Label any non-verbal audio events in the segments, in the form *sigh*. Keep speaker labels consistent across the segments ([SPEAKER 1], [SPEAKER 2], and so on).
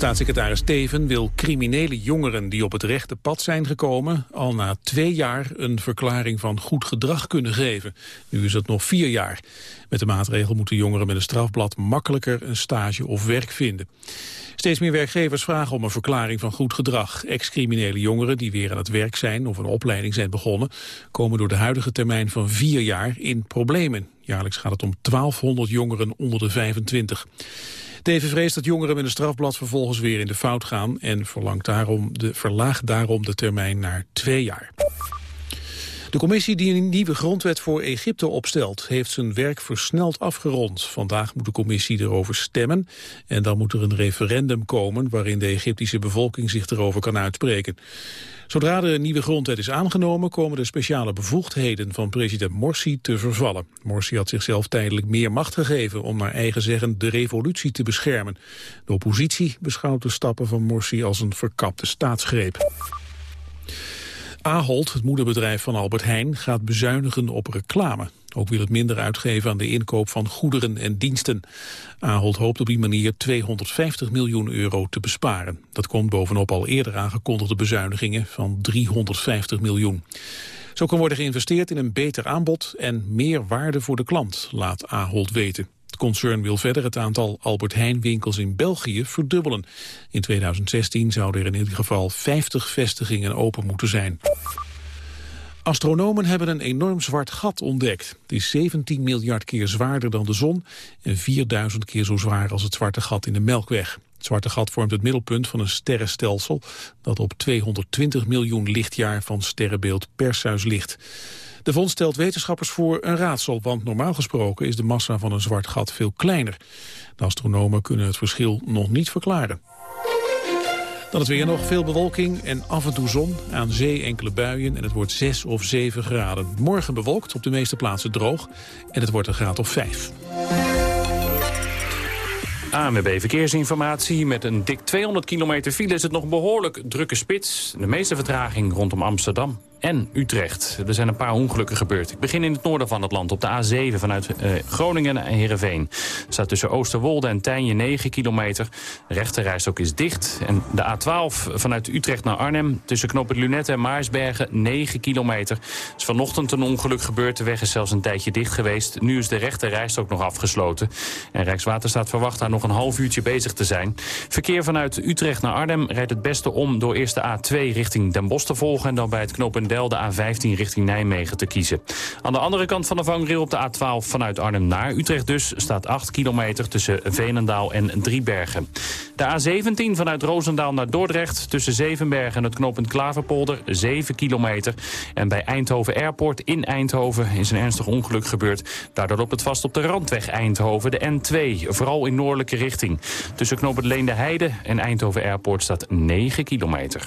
[SPEAKER 1] Staatssecretaris Teven wil criminele jongeren die op het rechte pad zijn gekomen... al na twee jaar een verklaring van goed gedrag kunnen geven. Nu is het nog vier jaar. Met de maatregel moeten jongeren met een strafblad makkelijker een stage of werk vinden. Steeds meer werkgevers vragen om een verklaring van goed gedrag. Ex-criminele jongeren die weer aan het werk zijn of een opleiding zijn begonnen... komen door de huidige termijn van vier jaar in problemen. Jaarlijks gaat het om 1200 jongeren onder de 25. Teven vreest dat jongeren met een strafblad vervolgens weer in de fout gaan... en verlangt daarom de, verlaagt daarom de termijn naar twee jaar. De commissie die een nieuwe grondwet voor Egypte opstelt... heeft zijn werk versneld afgerond. Vandaag moet de commissie erover stemmen... en dan moet er een referendum komen... waarin de Egyptische bevolking zich erover kan uitspreken. Zodra de nieuwe grondwet is aangenomen... komen de speciale bevoegdheden van president Morsi te vervallen. Morsi had zichzelf tijdelijk meer macht gegeven... om naar eigen zeggen de revolutie te beschermen. De oppositie beschouwt de stappen van Morsi als een verkapte staatsgreep. Ahold, het moederbedrijf van Albert Heijn, gaat bezuinigen op reclame. Ook wil het minder uitgeven aan de inkoop van goederen en diensten. Ahold hoopt op die manier 250 miljoen euro te besparen. Dat komt bovenop al eerder aangekondigde bezuinigingen van 350 miljoen. Zo kan worden geïnvesteerd in een beter aanbod en meer waarde voor de klant, laat Ahold weten. Concern wil verder het aantal Albert Heijn winkels in België verdubbelen. In 2016 zouden er in ieder geval 50 vestigingen open moeten zijn. Astronomen hebben een enorm zwart gat ontdekt. Het is 17 miljard keer zwaarder dan de zon en 4000 keer zo zwaar als het zwarte gat in de Melkweg. Het zwarte gat vormt het middelpunt van een sterrenstelsel dat op 220 miljoen lichtjaar van sterrenbeeld Perseus ligt. De vondst stelt wetenschappers voor een raadsel, want normaal gesproken is de massa van een zwart gat veel kleiner. De astronomen kunnen het verschil nog niet verklaren. Dan het weer nog veel bewolking en af en toe zon. Aan zee enkele buien en het wordt 6 of 7 graden. Morgen bewolkt, op de meeste plaatsen droog. En het wordt een graad of 5.
[SPEAKER 2] ANWB Verkeersinformatie. Met een dik 200 kilometer file is het nog behoorlijk drukke spits. De meeste vertraging rondom Amsterdam en Utrecht. Er zijn een paar ongelukken gebeurd. Ik begin in het noorden van het land, op de A7 vanuit uh, Groningen naar Heerenveen. Er staat tussen Oosterwolde en Tijnje 9 kilometer. De rechterrijstok is dicht. En de A12 vanuit Utrecht naar Arnhem, tussen Knoppen Lunette en Maarsbergen 9 kilometer. Er is vanochtend een ongeluk gebeurd. De weg is zelfs een tijdje dicht geweest. Nu is de rechterrijstok nog afgesloten. En Rijkswaterstaat verwacht daar nog een half uurtje bezig te zijn. Verkeer vanuit Utrecht naar Arnhem rijdt het beste om door eerst de A2 richting Den Bosch te volgen... en dan bij het knooppunt de A15 richting Nijmegen te kiezen. Aan de andere kant van de vangrail op de A12 vanuit Arnhem naar Utrecht dus... staat 8 kilometer tussen Veenendaal en Driebergen. De A17 vanuit Roosendaal naar Dordrecht tussen Zevenbergen en het knooppunt Klaverpolder 7 kilometer. En bij Eindhoven Airport in Eindhoven is een ernstig ongeluk gebeurd. Daardoor loopt het vast op de randweg Eindhoven, de N2, vooral in noordelijke richting. Tussen knooppunt Leende Heide en Eindhoven Airport staat 9 kilometer.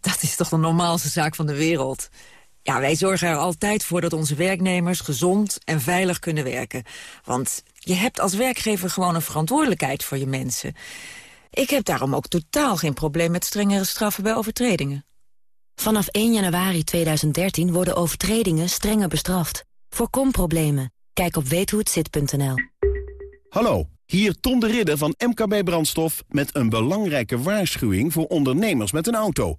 [SPEAKER 3] Dat is toch de normaalste zaak van de wereld. Ja, wij zorgen er altijd voor dat onze werknemers gezond en veilig kunnen werken. Want je hebt als werkgever gewoon een verantwoordelijkheid voor je mensen. Ik heb daarom ook totaal geen probleem met strengere straffen bij overtredingen.
[SPEAKER 4] Vanaf 1 januari 2013 worden overtredingen strenger bestraft. Voorkom problemen. Kijk op weethohetzit.nl.
[SPEAKER 5] Hallo, hier Tom de Ridder van MKB Brandstof... met een belangrijke waarschuwing voor ondernemers met een auto.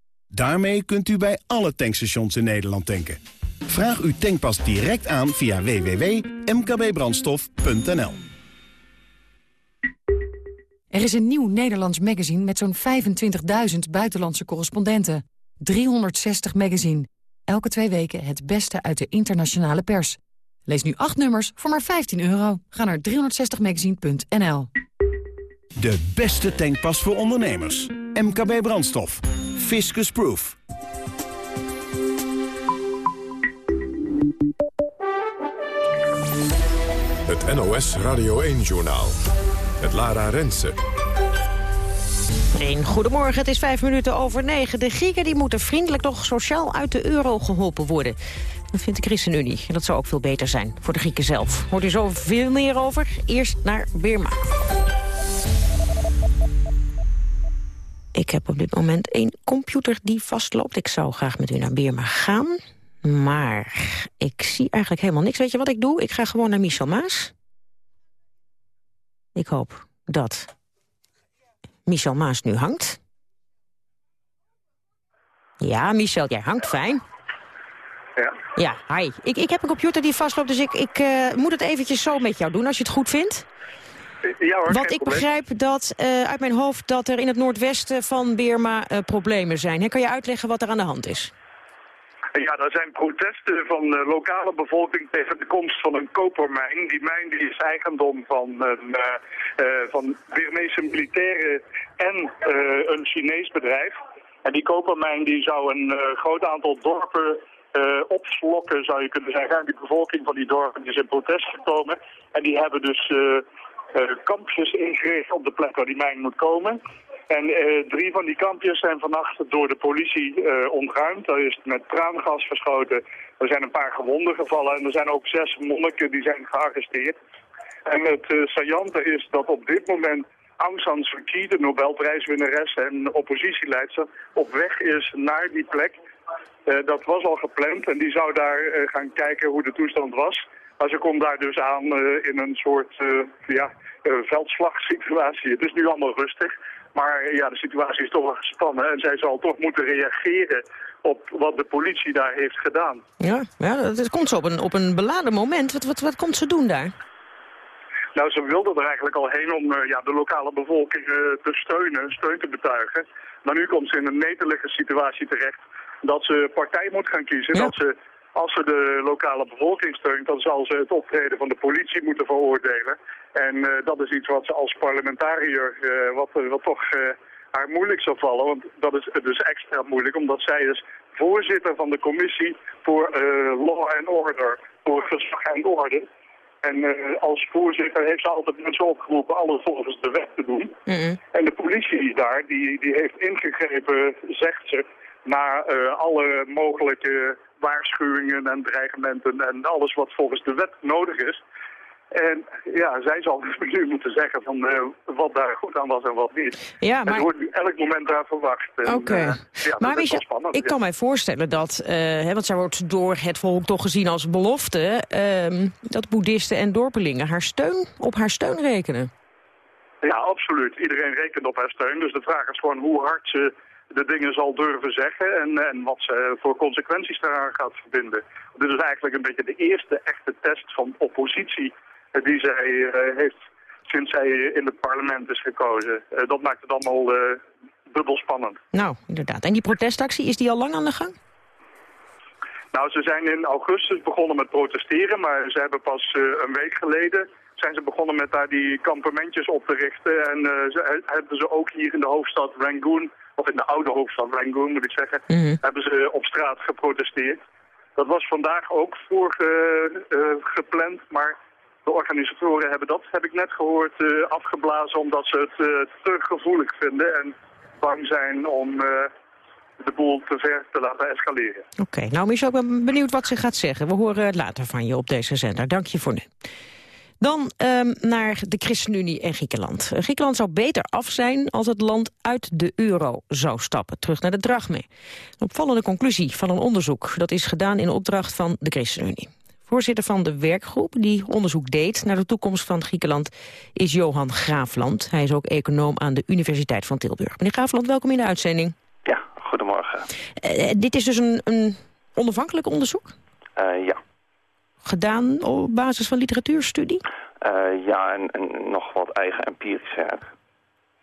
[SPEAKER 5] Daarmee kunt u bij alle tankstations in Nederland tanken. Vraag uw tankpas direct aan via www.mkbbrandstof.nl.
[SPEAKER 6] Er is een nieuw Nederlands magazine met zo'n 25.000 buitenlandse correspondenten. 360 magazine. Elke twee weken het beste uit de internationale pers. Lees nu acht nummers voor maar 15 euro. Ga naar 360magazine.nl.
[SPEAKER 5] De beste tankpas voor ondernemers. MKB Brandstof. Fiscus Proof.
[SPEAKER 7] Het NOS Radio 1-journaal. Het Lara Rensen.
[SPEAKER 8] Een goedemorgen, het is vijf minuten over negen. De Grieken die moeten vriendelijk toch sociaal uit de euro geholpen worden. Dat vindt de ChristenUnie. En dat zou ook veel beter zijn voor de Grieken zelf. Hoort u zo veel meer over? Eerst naar Birma. Ik heb op dit moment een computer die vastloopt. Ik zou graag met u naar Birma gaan. Maar ik zie eigenlijk helemaal niks. Weet je wat ik doe? Ik ga gewoon naar Michel Maas. Ik hoop dat Michel Maas nu hangt. Ja, Michel, jij hangt fijn.
[SPEAKER 9] Ja.
[SPEAKER 8] Ja, hi. Ik, ik heb een computer die vastloopt, dus ik, ik uh, moet het eventjes zo met jou doen, als je het goed vindt.
[SPEAKER 9] Ja hoor,
[SPEAKER 8] Want ik begrijp dat, uh, uit mijn hoofd dat er in het noordwesten van Birma uh, problemen zijn. He, kan je uitleggen wat er aan de hand is?
[SPEAKER 9] Ja, er zijn protesten van de lokale bevolking tegen de komst van een kopermijn. Die mijn die is eigendom van, een, uh, uh, van Birmeese militairen en uh, een Chinees bedrijf. En die kopermijn die zou een groot aantal dorpen opslokken, zou je kunnen zeggen. En die bevolking van die dorpen is in protest gekomen. En die hebben dus kampjes ingericht op de plek waar die mijn moet komen. En uh, drie van die kampjes zijn vannacht door de politie uh, ontruimd. Er is met traangas verschoten. Er zijn een paar gewonden gevallen en er zijn ook zes monniken die zijn gearresteerd. En het uh, saillante is dat op dit moment Aung San Suu Kyi, de Nobelprijswinnares en oppositieleidster, op weg is naar die plek. dat was al gepland en die zou daar gaan kijken hoe de toestand was. Maar ze komt daar dus aan in een soort ja, veldslagsituatie. Het is nu allemaal rustig. Maar ja, de situatie is toch wel gespannen en zij zal toch moeten reageren op wat de politie daar heeft gedaan.
[SPEAKER 8] Ja, ja dat komt zo op een, op een beladen moment. Wat, wat, wat komt ze doen daar?
[SPEAKER 9] Nou, ze wilde er eigenlijk al heen om uh, ja, de lokale bevolking uh, te steunen, steun te betuigen. Maar nu komt ze in een netelige situatie terecht dat ze partij moet gaan kiezen.
[SPEAKER 8] Ja.
[SPEAKER 9] Dat ze, als ze de lokale bevolking steunt, dan zal ze het optreden van de politie moeten veroordelen. En uh, dat is iets wat ze als parlementariër, uh, wat, wat toch uh, haar moeilijk zal vallen. Want dat is dus extra moeilijk, omdat zij is voorzitter van de commissie voor law and order, voor gezag en orde. En als voorzitter heeft ze altijd mensen opgeroepen alles volgens de wet te doen.
[SPEAKER 8] Mm -hmm.
[SPEAKER 9] En de politie daar, die, die heeft ingegrepen, zegt ze, na alle mogelijke waarschuwingen en dreigementen en alles wat volgens de wet nodig is. En ja, zij zal *laughs* nu moeten zeggen van uh, wat daar goed aan was en wat niet.
[SPEAKER 8] Ja, maar...
[SPEAKER 9] En wordt nu elk moment daar verwacht.
[SPEAKER 8] Oké. Okay.
[SPEAKER 9] Uh, ja,
[SPEAKER 8] maar
[SPEAKER 9] is
[SPEAKER 8] je,
[SPEAKER 9] spannend,
[SPEAKER 8] ik kan mij voorstellen dat, uh, hè, want zij wordt door het volk toch gezien als belofte... ehm, dat boeddhisten en dorpelingen haar steun, op haar steun rekenen.
[SPEAKER 9] Ja, absoluut. Iedereen rekent op haar steun. Dus de vraag is gewoon hoe hard ze de dingen zal durven zeggen en, en wat ze voor consequenties daaraan gaat verbinden. Dit is eigenlijk een beetje de eerste echte test van oppositie die zij uh, heeft sinds zij in het parlement is gekozen. Uh, dat maakt het allemaal uh, dubbel spannend.
[SPEAKER 8] Nou, inderdaad. En die protestactie, is die al lang aan de gang?
[SPEAKER 9] Nou, ze zijn in augustus begonnen met protesteren, maar ze hebben pas een week geleden zijn ze begonnen met daar die kampementjes op te richten. En ze, hebben ze ook hier in de hoofdstad Rangoon, of in de oude hoofdstad Rangoon moet ik zeggen,
[SPEAKER 8] mm -hmm.
[SPEAKER 9] hebben ze op straat geprotesteerd. Dat was vandaag ook voor gepland, maar de organisatoren hebben dat, heb ik net gehoord, uh, afgeblazen omdat ze het uh, te gevoelig vinden en bang zijn om uh, de boel te ver te laten escaleren.
[SPEAKER 8] Oké, okay. nou Michel, ik ben benieuwd wat ze gaat zeggen. We horen het later van je op deze zender. Dank je voor nu. Dan um, naar de ChristenUnie en Griekenland. Griekenland zou beter af zijn als het land uit de euro zou stappen. Terug naar de drachme. Een opvallende conclusie van een onderzoek. Dat is gedaan in opdracht van de ChristenUnie. Voorzitter van de werkgroep die onderzoek deed naar de toekomst van Griekenland is Johan Graafland. Hij is ook econoom aan de Universiteit van Tilburg. Meneer Graafland, welkom in de uitzending.
[SPEAKER 10] Ja, goedemorgen.
[SPEAKER 8] Uh, dit is dus een, een onafhankelijk onderzoek?
[SPEAKER 10] ja.
[SPEAKER 8] Gedaan op basis van literatuurstudie?
[SPEAKER 10] ja, en, en nog wat eigen empirisch werk.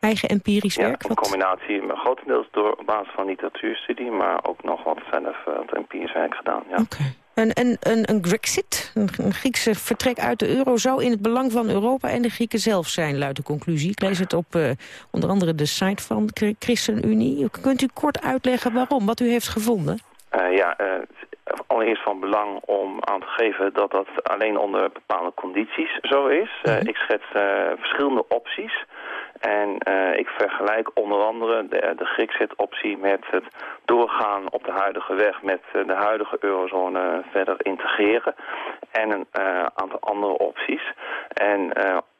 [SPEAKER 8] Eigen empirisch werk?
[SPEAKER 10] Ja, een combinatie, grotendeels door op basis van literatuurstudie, maar ook nog wat zelf uh, empirisch werk gedaan. Ja.
[SPEAKER 8] Oké. En, en, een, een Grexit, een, Griekse vertrek uit de euro... zou in het belang van Europa en de Grieken zelf zijn, luidt de conclusie. Ik lees het op uh, onder andere de site van ChristenUnie. Kunt u kort uitleggen waarom, wat u heeft gevonden?
[SPEAKER 10] Uh, ja, allereerst van belang om aan te geven dat dat alleen onder bepaalde condities zo is. Mm -hmm. ik schets verschillende opties... En uh, ik vergelijk onder andere de, de Grexit-optie met het doorgaan op de huidige weg met de huidige eurozone verder integreren. En een aantal andere opties. En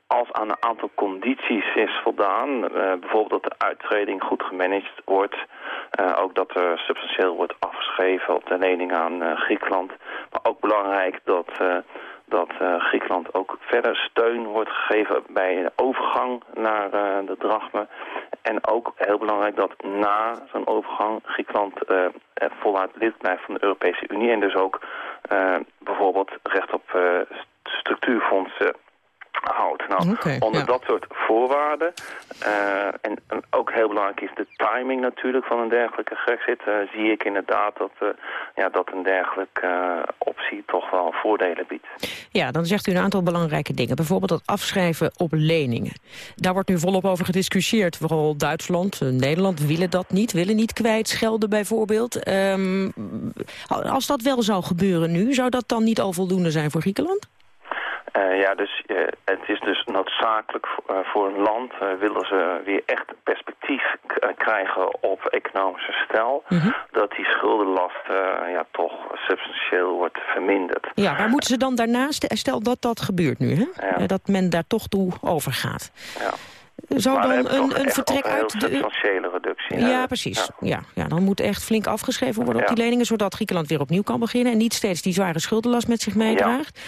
[SPEAKER 10] als aan een aantal condities is voldaan, bijvoorbeeld dat de uittreding goed gemanaged wordt, ook dat er substantieel wordt afgeschreven op de lening aan Griekenland, maar ook belangrijk dat dat Griekenland ook verder steun wordt gegeven bij de overgang naar de drachme. En ook heel belangrijk dat na zo'n overgang Griekenland voluit lid blijft van de Europese Unie. En dus ook bijvoorbeeld recht op structuurfondsen Nou, onder dat soort voorwaarden, uh, en, en, ook heel belangrijk is de timing natuurlijk van een dergelijke Grexit, uh, zie ik inderdaad dat, uh, ja, dat een dergelijke optie toch wel voordelen biedt.
[SPEAKER 8] Ja, dan zegt u een aantal belangrijke dingen. Bijvoorbeeld het afschrijven op leningen. Daar wordt nu volop over gediscussieerd. Vooral Duitsland, Nederland willen dat niet, willen niet kwijtschelden bijvoorbeeld. Um, als dat wel zou gebeuren nu, zou dat dan niet al voldoende zijn voor Griekenland?
[SPEAKER 10] Uh, ja, dus uh, het is dus noodzakelijk uh, voor een land, willen ze weer echt perspectief krijgen op economische stijl, mm -hmm. dat die schuldenlast ja, toch substantieel wordt verminderd.
[SPEAKER 8] Ja, maar moeten ze dan daarnaast, stel dat dat gebeurt nu, hè? Ja. dat men daar toch toe overgaat.
[SPEAKER 10] Ja.
[SPEAKER 8] Zou
[SPEAKER 10] maar
[SPEAKER 8] dan een, een vertrek
[SPEAKER 10] een
[SPEAKER 8] uit de...
[SPEAKER 10] substantiële reductie.
[SPEAKER 8] Ja, precies. Ja. Ja, ja, dan moet echt flink afgeschreven worden op die leningen... zodat Griekenland weer opnieuw kan beginnen... en niet steeds die zware schuldenlast met zich meedraagt.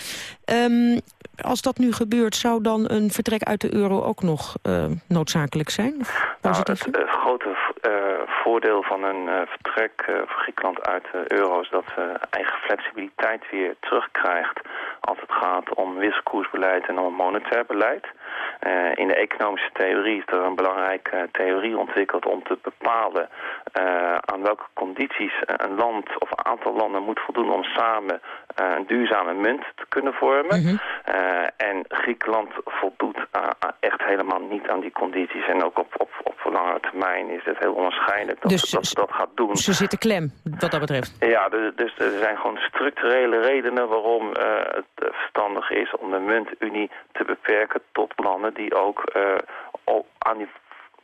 [SPEAKER 8] Um, als dat nu gebeurt, zou dan een vertrek uit de euro ook nog uh, noodzakelijk zijn?
[SPEAKER 10] Nou, het uh, grote uh, voordeel van een vertrek voor Griekenland uit de euro... is dat ze eigen flexibiliteit weer terugkrijgt... als het gaat om wisselkoersbeleid en om monetair beleid... Uh, in de economische theorie is er een belangrijke uh, theorie ontwikkeld om te bepalen uh, aan welke condities een land of een aantal landen moet voldoen om samen een duurzame munt te kunnen vormen. -hmm. en Griekenland voldoet echt helemaal niet aan die condities. En ook op, op, op langere termijn is het heel onwaarschijnlijk dat,
[SPEAKER 8] dus,
[SPEAKER 10] dat ze dat gaat doen.
[SPEAKER 8] Ze zitten klem, wat dat betreft.
[SPEAKER 10] Ja, dus, dus er zijn gewoon structurele redenen waarom het verstandig is om de muntunie te beperken tot landen die ook uh, op, aan die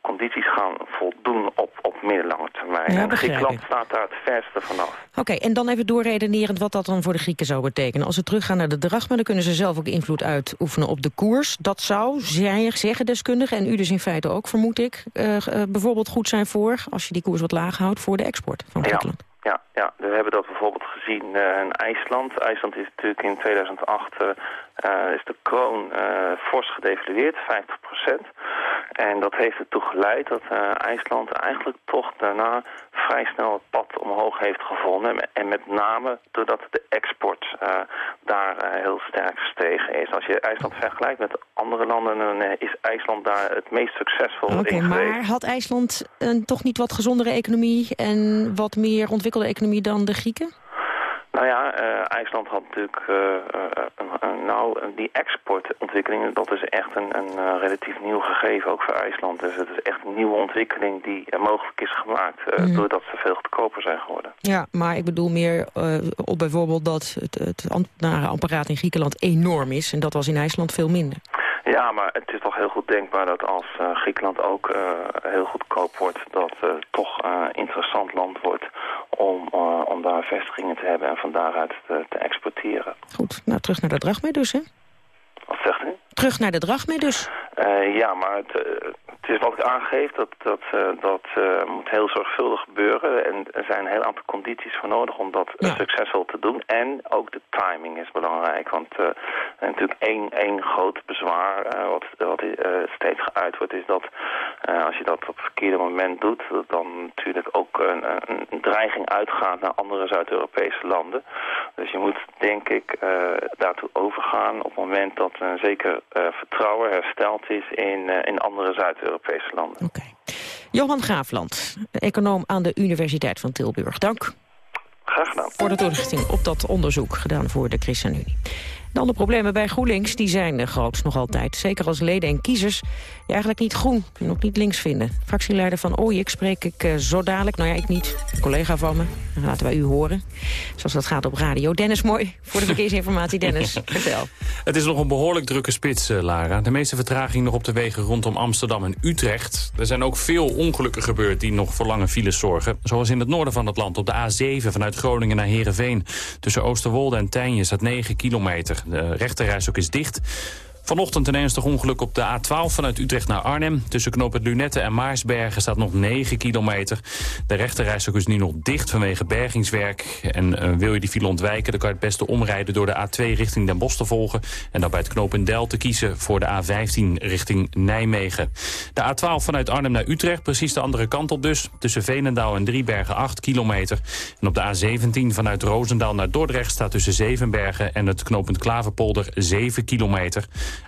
[SPEAKER 10] condities gaan voldoen op, op middellange termijn.
[SPEAKER 8] Ja,
[SPEAKER 10] en Griekenland staat daar het verste vanaf.
[SPEAKER 8] Oké, okay, en dan even doorredenerend wat dat dan voor de Grieken zou betekenen. Als ze teruggaan naar de drachma, dan kunnen ze zelf ook invloed uitoefenen op de koers. Dat zou, zeggen deskundigen, en u dus in feite ook, vermoed ik, uh, uh, bijvoorbeeld goed zijn voor, als je die koers wat laag houdt, voor de export van Griekenland.
[SPEAKER 10] Ja. Ja, ja, we hebben dat bijvoorbeeld gezien uh, in IJsland. IJsland is natuurlijk in 2008 uh, uh, is de kroon fors gedevalueerd, 50% En dat heeft ertoe geleid dat IJsland eigenlijk toch daarna vrij snel het pad omhoog heeft gevonden. En met name doordat de export daar heel sterk gestegen is. Als je IJsland vergelijkt met andere landen, dan is IJsland daar het meest succesvol
[SPEAKER 8] okay,
[SPEAKER 10] in
[SPEAKER 8] geweest. Maar had IJsland een toch niet wat gezondere economie en wat meer ontwikkelde economie dan de Grieken?
[SPEAKER 10] Nou ja, uh, IJsland had natuurlijk, uh, uh, nou, die exportontwikkeling, dat is echt een, een relatief nieuw gegeven, ook voor IJsland. Dus het is echt een nieuwe ontwikkeling die mogelijk is gemaakt, mm. doordat ze veel goedkoper zijn geworden.
[SPEAKER 8] Ja, maar ik bedoel meer op bijvoorbeeld dat het, het ambtenarenapparaat in Griekenland enorm is, en dat was in IJsland veel minder.
[SPEAKER 10] Ja, maar het is toch heel goed denkbaar dat als uh, Griekenland ook uh, heel goedkoop wordt... dat het uh, toch een interessant land wordt om, om daar vestigingen te hebben... en van daaruit te, te exporteren.
[SPEAKER 8] Goed, nou terug naar de drachme dus, hè?
[SPEAKER 10] Wat zegt u?
[SPEAKER 8] Terug naar de drachme dus?
[SPEAKER 10] ja, maar het, het is wat ik aangeef, dat, dat, uh, dat uh, moet heel zorgvuldig gebeuren. En er zijn een heel aantal condities voor nodig om dat ja. succesvol te doen. En ook de timing is belangrijk. Want uh, natuurlijk één, één groot bezwaar wat, wat steeds geuit wordt... is dat als je dat op het verkeerde moment doet, dat dan natuurlijk ook een, een dreiging uitgaat naar andere Zuid-Europese landen. Dus je moet, denk ik, daartoe overgaan op het moment dat een zeker vertrouwen hersteld is in, in andere Zuid-Europese landen.
[SPEAKER 8] Oké. Johan Graafland, econoom aan de Universiteit van Tilburg. Dank.
[SPEAKER 10] Graag gedaan.
[SPEAKER 8] Voor de toelichting op dat onderzoek gedaan voor de ChristenUnie. De andere problemen bij GroenLinks die zijn uh, groot nog altijd. Zeker als leden en kiezers die eigenlijk niet groen en ook niet links vinden. Fractieleider van OIK spreek ik uh, zo dadelijk. Nou ja, ik niet. Een collega van me. Dat laten wij u horen. Zoals dat gaat op radio. Dennis Mooi voor de verkeersinformatie. Dennis, *laughs* vertel.
[SPEAKER 2] Het is nog een behoorlijk drukke spits, uh, Lara. De meeste vertraging nog op de wegen rondom Amsterdam en Utrecht. Er zijn ook veel ongelukken gebeurd die nog voor lange files zorgen. Zoals in het noorden van het land op de A7 vanuit Groningen naar Heerenveen. Tussen Oosterwolde en Tijnje staat 9 kilometer. De rechterreis ook is dicht. Vanochtend een ernstig ongeluk op de A12 vanuit Utrecht naar Arnhem. Tussen knooppunt Lunette en Maarsbergen staat nog 9 kilometer. De rechterrijstok is nu nog dicht vanwege bergingswerk. En uh, wil je die file ontwijken, dan kan je het beste omrijden... door de A2 richting Den Bosch te volgen. En dan bij het knooppunt Del te kiezen voor de A15 richting Nijmegen. De A12 vanuit Arnhem naar Utrecht, precies de andere kant op dus. Tussen Veenendaal en Driebergen 8 kilometer. En op de A17 vanuit Roosendaal naar Dordrecht... staat tussen Zevenbergen en het knooppunt Klaverpolder 7 kilometer...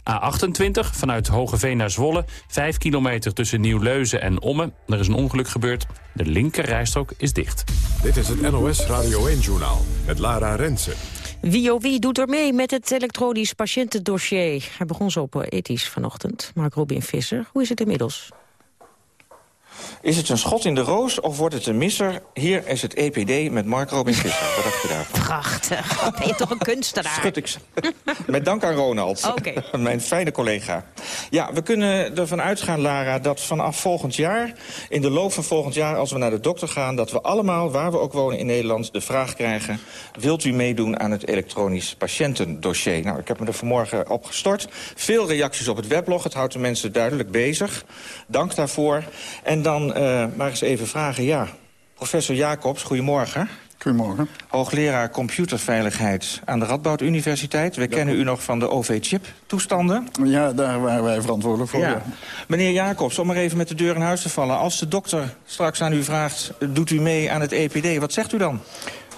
[SPEAKER 2] A28 vanuit Hogeveen naar Zwolle. 5 kilometer tussen Nieuw-Leuzen en Ommen. Er is een ongeluk gebeurd. De linker rijstrook is dicht.
[SPEAKER 7] Dit is het NOS Radio 1-journaal met Lara Rensen.
[SPEAKER 8] Wie oh wie doet er mee met het elektronisch patiëntendossier? Hij begon zo poëtisch vanochtend. Mark Robin Visser, hoe is het inmiddels?
[SPEAKER 11] Is het een schot in de roos of wordt het een misser? Hier is het EPD met Mark Robin *laughs* Visser. Wat dacht je daarvan?
[SPEAKER 8] Prachtig. Ben je toch een kunstenaar?
[SPEAKER 11] Schud ik ze. *laughs* Met dank aan Ronald,
[SPEAKER 8] okay. *laughs*
[SPEAKER 11] mijn fijne collega. Ja, we kunnen ervan uitgaan, Lara, dat vanaf volgend jaar... in de loop van volgend jaar, als we naar de dokter gaan... dat we allemaal, waar we ook wonen in Nederland, de vraag krijgen... wilt u meedoen aan het elektronisch patiëntendossier? Nou, ik heb me er vanmorgen op gestort. Veel reacties op het weblog. Het houdt de mensen duidelijk bezig. Dank daarvoor. En dan uh, maar eens even vragen, ja. Professor Jacobs, goedemorgen.
[SPEAKER 12] Goedemorgen.
[SPEAKER 11] Hoogleraar computerveiligheid aan de Radboud Universiteit. We kennen u nog van de OV-chip-toestanden.
[SPEAKER 12] Ja, daar waren wij verantwoordelijk voor. Ja.
[SPEAKER 11] Meneer Jacobs, om maar even met de deur in huis te vallen. Als de dokter straks aan u vraagt, doet u mee aan het EPD, wat zegt u dan?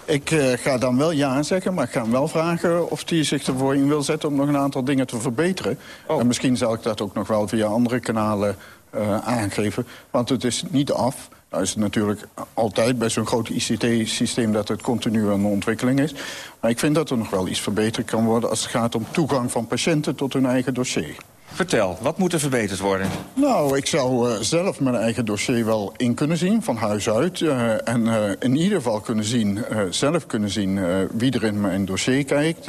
[SPEAKER 12] Ik uh, ga dan wel ja zeggen, maar ik ga hem wel vragen of hij zich ervoor in wil zetten... om nog een aantal dingen te verbeteren. Oh. En misschien zal ik dat ook nog wel via andere kanalen uh, aangeven. Want het is niet af. Nou is het natuurlijk altijd bij zo'n groot ICT-systeem... dat het continu een ontwikkeling is. Maar ik vind dat er nog wel iets verbeterd kan worden... als het gaat om toegang van patiënten tot hun eigen dossier.
[SPEAKER 11] Vertel, wat moet er verbeterd worden?
[SPEAKER 12] Nou, ik zou uh, zelf mijn eigen dossier wel in kunnen zien, van huis uit. Uh, en uh, in ieder geval kunnen zien, zelf kunnen zien wie er in mijn dossier kijkt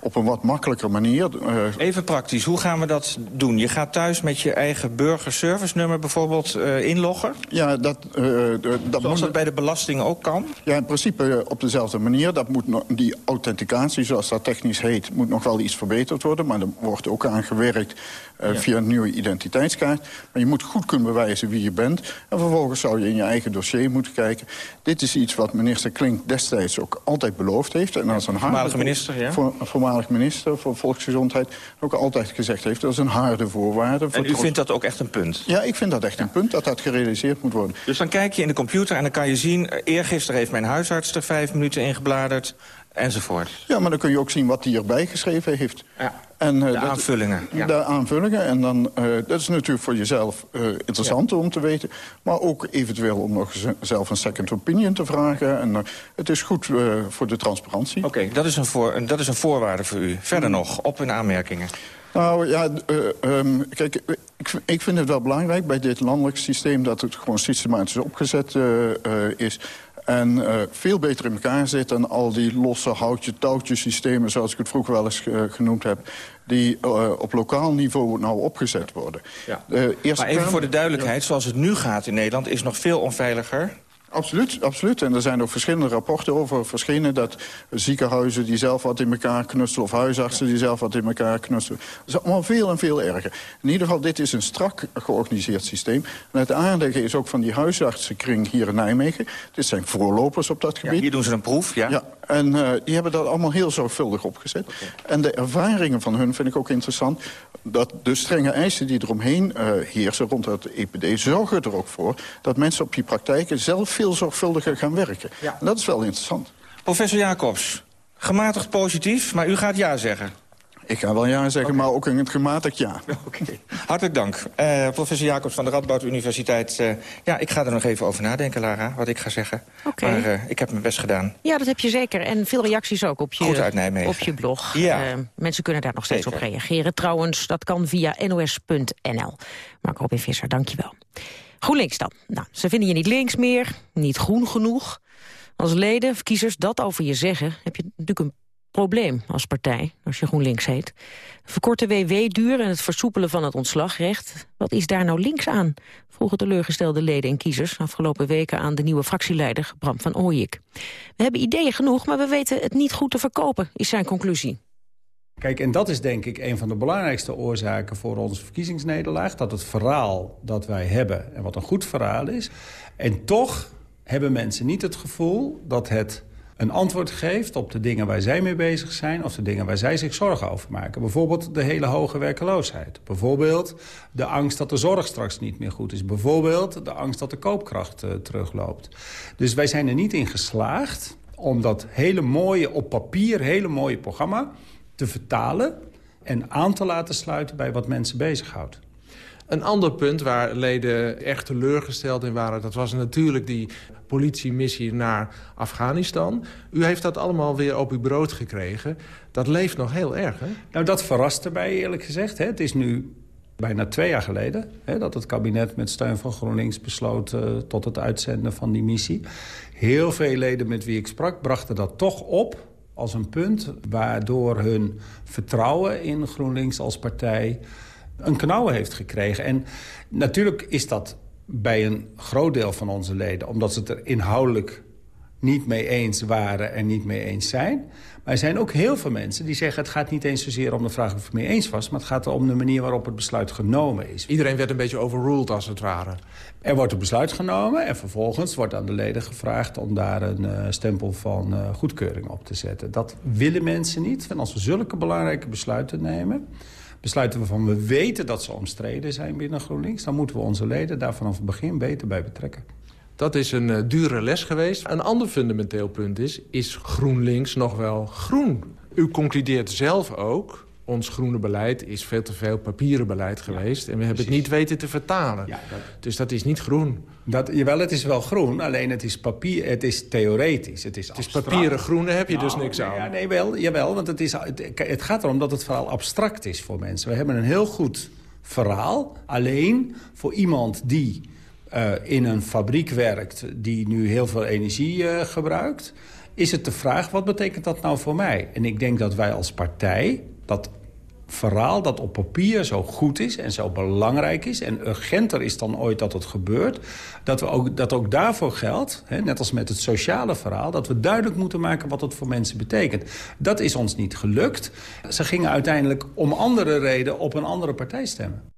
[SPEAKER 12] op een wat makkelijker manier.
[SPEAKER 11] Uh, Even praktisch, hoe gaan we dat doen? Je gaat thuis met je eigen burgerservice nummer bijvoorbeeld uh, inloggen?
[SPEAKER 12] Ja, dat... Uh,
[SPEAKER 11] dat Zoals dat bij de belasting ook kan?
[SPEAKER 12] Ja, in principe op dezelfde manier. Dat moet die authenticatie, zoals dat technisch heet... moet nog wel iets verbeterd worden. Maar er wordt ook aan gewerkt ja. via een nieuwe identiteitskaart. Maar je moet goed kunnen bewijzen wie je bent. En vervolgens zou je in je eigen dossier moeten kijken. Dit is iets wat minister Klink destijds ook altijd beloofd heeft. En als een
[SPEAKER 11] voormalige minister, ja?
[SPEAKER 12] Voor, voormalig minister voor Volksgezondheid ook altijd gezegd heeft... dat is een harde voorwaarde.
[SPEAKER 11] En u vindt dat ook echt een punt?
[SPEAKER 12] Ja, ik vind dat echt een punt, dat dat gerealiseerd moet worden.
[SPEAKER 11] Dus dan kijk je in de computer en dan kan je zien... eergisteren heeft mijn huisarts er vijf minuten ingebladerd enzovoort.
[SPEAKER 12] Ja, maar dan kun je ook zien wat hij erbij geschreven heeft.
[SPEAKER 11] Ja. En, uh, de aanvullingen.
[SPEAKER 12] Ja. De aanvullingen. En dan, uh, dat is natuurlijk voor jezelf uh, interessant ja. om te weten. Maar ook eventueel om nog zelf een second opinion te vragen. En het is goed voor de transparantie.
[SPEAKER 11] Oké, okay, dat, is een voor, dat is een voorwaarde voor u. Verder nog, op hun aanmerkingen.
[SPEAKER 12] Nou ja, um, kijk, ik, ik, vind het wel belangrijk bij dit landelijk systeem... dat het gewoon systematisch opgezet is... En uh, veel beter in elkaar zit dan al die losse houtje-touwtje systemen... zoals ik het vroeger wel eens uh, genoemd heb... die uh, op lokaal niveau nou opgezet worden.
[SPEAKER 11] Ja. maar even voor de duidelijkheid, zoals het nu gaat in Nederland... is nog veel onveiliger
[SPEAKER 12] Absoluut, absoluut. En er zijn ook verschillende rapporten over verschenen... dat ziekenhuizen die zelf wat in elkaar knutselen... of huisartsen die zelf wat in elkaar knutselen. Dat is allemaal veel en veel erger. In ieder geval, dit is een strak georganiseerd systeem. En het aardige is ook van die huisartsenkring hier in Nijmegen. Dit zijn voorlopers op dat gebied. Ja,
[SPEAKER 11] hier doen ze een proef, ja?
[SPEAKER 12] Ja, en uh, die hebben dat allemaal heel zorgvuldig opgezet. En de ervaringen van hun vind ik ook interessant. Dat de strenge eisen die eromheen uh, heersen rond het EPD... zorgen er ook voor dat mensen op die praktijken zelf veel zorgvuldiger gaan werken. Ja. En dat is wel interessant.
[SPEAKER 11] Professor Jacobs, gematigd positief, maar u gaat ja zeggen.
[SPEAKER 12] Ik ga wel ja zeggen, maar ook een gematigd ja. *laughs*
[SPEAKER 11] Oké. Hartelijk dank. Uh, professor Jacobs van de Radboud Universiteit. Uh, ja, ik ga er nog even over nadenken, Lara, wat ik ga zeggen.
[SPEAKER 8] Okay.
[SPEAKER 11] Maar uh, ik heb mijn best gedaan.
[SPEAKER 8] Ja, dat heb je zeker. En veel reacties ook op je,
[SPEAKER 11] Goed uit Nijmegen.
[SPEAKER 8] op je blog.
[SPEAKER 11] Ja.
[SPEAKER 8] mensen kunnen daar nog steeds zeker. op reageren. Trouwens, dat kan via nos.nl. Mark Robin Visser, dank je wel. GroenLinks dan. Nou, ze vinden je niet links meer, niet groen genoeg. Als leden kiezers dat over je zeggen... heb je natuurlijk een probleem als partij, als je GroenLinks heet. Verkorte WW-duur en het versoepelen van het ontslagrecht. Wat is daar nou links aan? Vroegen teleurgestelde leden en kiezers... afgelopen weken aan de nieuwe fractieleider Bram van Ooyik. We hebben ideeën genoeg, maar we weten het niet goed te verkopen, is zijn conclusie.
[SPEAKER 13] Kijk, en dat is denk ik een van de belangrijkste oorzaken voor onze verkiezingsnederlaag. Dat het verhaal dat wij hebben, en wat een goed verhaal is... en toch hebben mensen niet het gevoel dat het een antwoord geeft op de dingen waar zij mee bezig zijn... of de dingen waar zij zich zorgen over maken. Bijvoorbeeld de hele hoge werkeloosheid. Bijvoorbeeld de angst dat de zorg straks niet meer goed is. Bijvoorbeeld de angst dat de koopkracht uh, terugloopt. Dus wij zijn er niet in geslaagd om dat hele mooie, op papier hele mooie programma... te vertalen en aan te laten sluiten bij wat mensen bezighoudt.
[SPEAKER 14] Een ander punt waar leden echt teleurgesteld in waren... dat was natuurlijk die politiemissie naar Afghanistan. U heeft dat allemaal weer op uw brood gekregen. Dat leeft nog heel erg, hè?
[SPEAKER 13] Nou, dat verraste mij eerlijk gezegd. Hè. Het is nu bijna twee jaar geleden... Hè, dat het kabinet met steun van GroenLinks besloot... Uh, tot het uitzenden van die missie. Heel veel leden met wie ik sprak brachten dat toch op als een punt... waardoor hun vertrouwen in GroenLinks als partij een knauw heeft gekregen. En natuurlijk is dat bij een groot deel van onze leden... omdat ze het er inhoudelijk niet mee eens waren en niet mee eens zijn. Maar er zijn ook heel veel mensen die zeggen... het gaat niet eens zozeer om de vraag of het mee eens was... maar het gaat om de manier waarop het besluit genomen is.
[SPEAKER 14] Iedereen werd een beetje overruled als het ware.
[SPEAKER 13] Er wordt een besluit genomen en vervolgens wordt aan de leden gevraagd... om daar een uh, stempel van uh, goedkeuring op te zetten. Dat willen mensen niet. En als we zulke belangrijke besluiten nemen besluiten waarvan we weten dat ze omstreden zijn binnen GroenLinks... dan moeten we onze leden daar vanaf het begin beter bij betrekken.
[SPEAKER 14] Dat is een uh, dure les geweest. Een ander fundamenteel punt is, is GroenLinks nog wel groen? U concludeert zelf ook, ons groene beleid is veel te veel papieren beleid geweest... Ja, en we hebben het niet weten te vertalen. Ja, dat... Dus dat is niet groen.
[SPEAKER 13] Dat, jawel, het is wel groen, alleen het is, papier, het is theoretisch. Het is,
[SPEAKER 14] het is papieren groen, daar heb je dus niks aan.
[SPEAKER 13] Ja, nee, wel, jawel, want het, is, het, het gaat erom dat het verhaal abstract is voor mensen. We hebben een heel goed verhaal, alleen voor iemand die uh, in een fabriek werkt... die nu heel veel energie uh, gebruikt, is het de vraag... wat betekent dat nou voor mij? En ik denk dat wij als partij dat verhaal dat op papier zo goed is en zo belangrijk is... en urgenter is dan ooit dat het gebeurt... dat, we ook, dat ook daarvoor geldt, hè, net als met het sociale verhaal... dat we duidelijk moeten maken wat het voor mensen betekent. Dat is ons niet gelukt. Ze gingen uiteindelijk om andere reden op een andere partij stemmen.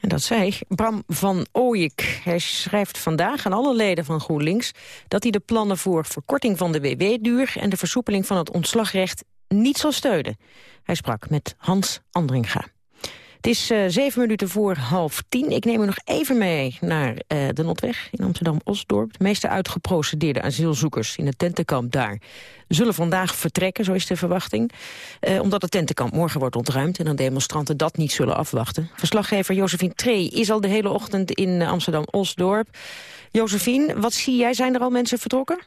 [SPEAKER 8] En dat zei Bram van Ooyek. Hij schrijft vandaag aan alle leden van GroenLinks... dat hij de plannen voor verkorting van de WW-duur... en de versoepeling van het ontslagrecht niet zal steunen. Hij sprak met Hans Andringa. Het is uh, zeven minuten voor half tien. Ik neem u nog even mee naar uh, de Notweg in Amsterdam-Osdorp. De meeste uitgeprocedeerde asielzoekers in het tentenkamp daar... zullen vandaag vertrekken, zo is de verwachting. Uh, omdat het tentenkamp morgen wordt ontruimd... en dan demonstranten dat niet zullen afwachten. Verslaggever Josephine Tree is al de hele ochtend in Amsterdam-Osdorp. Josephine, wat zie jij? Zijn er al mensen vertrokken?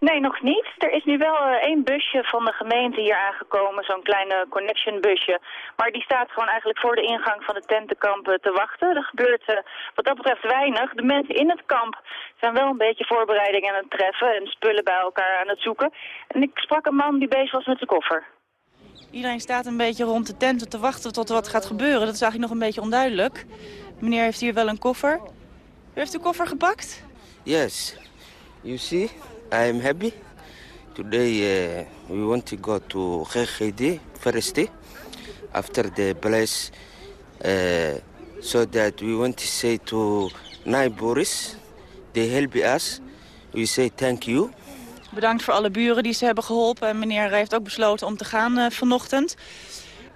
[SPEAKER 15] Nee, nog niet. Er is nu wel uh, één busje van de gemeente hier aangekomen, zo'n kleine connection busje. Maar die staat gewoon eigenlijk voor de ingang van de tentenkamp te wachten. Er gebeurt uh, wat dat betreft weinig. De mensen in het kamp zijn wel een beetje voorbereidingen aan het treffen en spullen bij elkaar aan het zoeken. En ik sprak een man die bezig was met zijn koffer.
[SPEAKER 16] Iedereen staat een beetje rond de tenten te wachten tot er wat gaat gebeuren. Dat is eigenlijk nog een beetje onduidelijk. Meneer heeft hier wel een koffer. U heeft uw koffer gepakt?
[SPEAKER 17] Yes. You see, I am happy. Today uh, we want to go to GGD first day after the place uh, so that we want to say to neighbors, they help us. We say thank you.
[SPEAKER 16] Bedankt voor alle buren die ze hebben geholpen. En meneer heeft ook besloten om te gaan uh, vanochtend.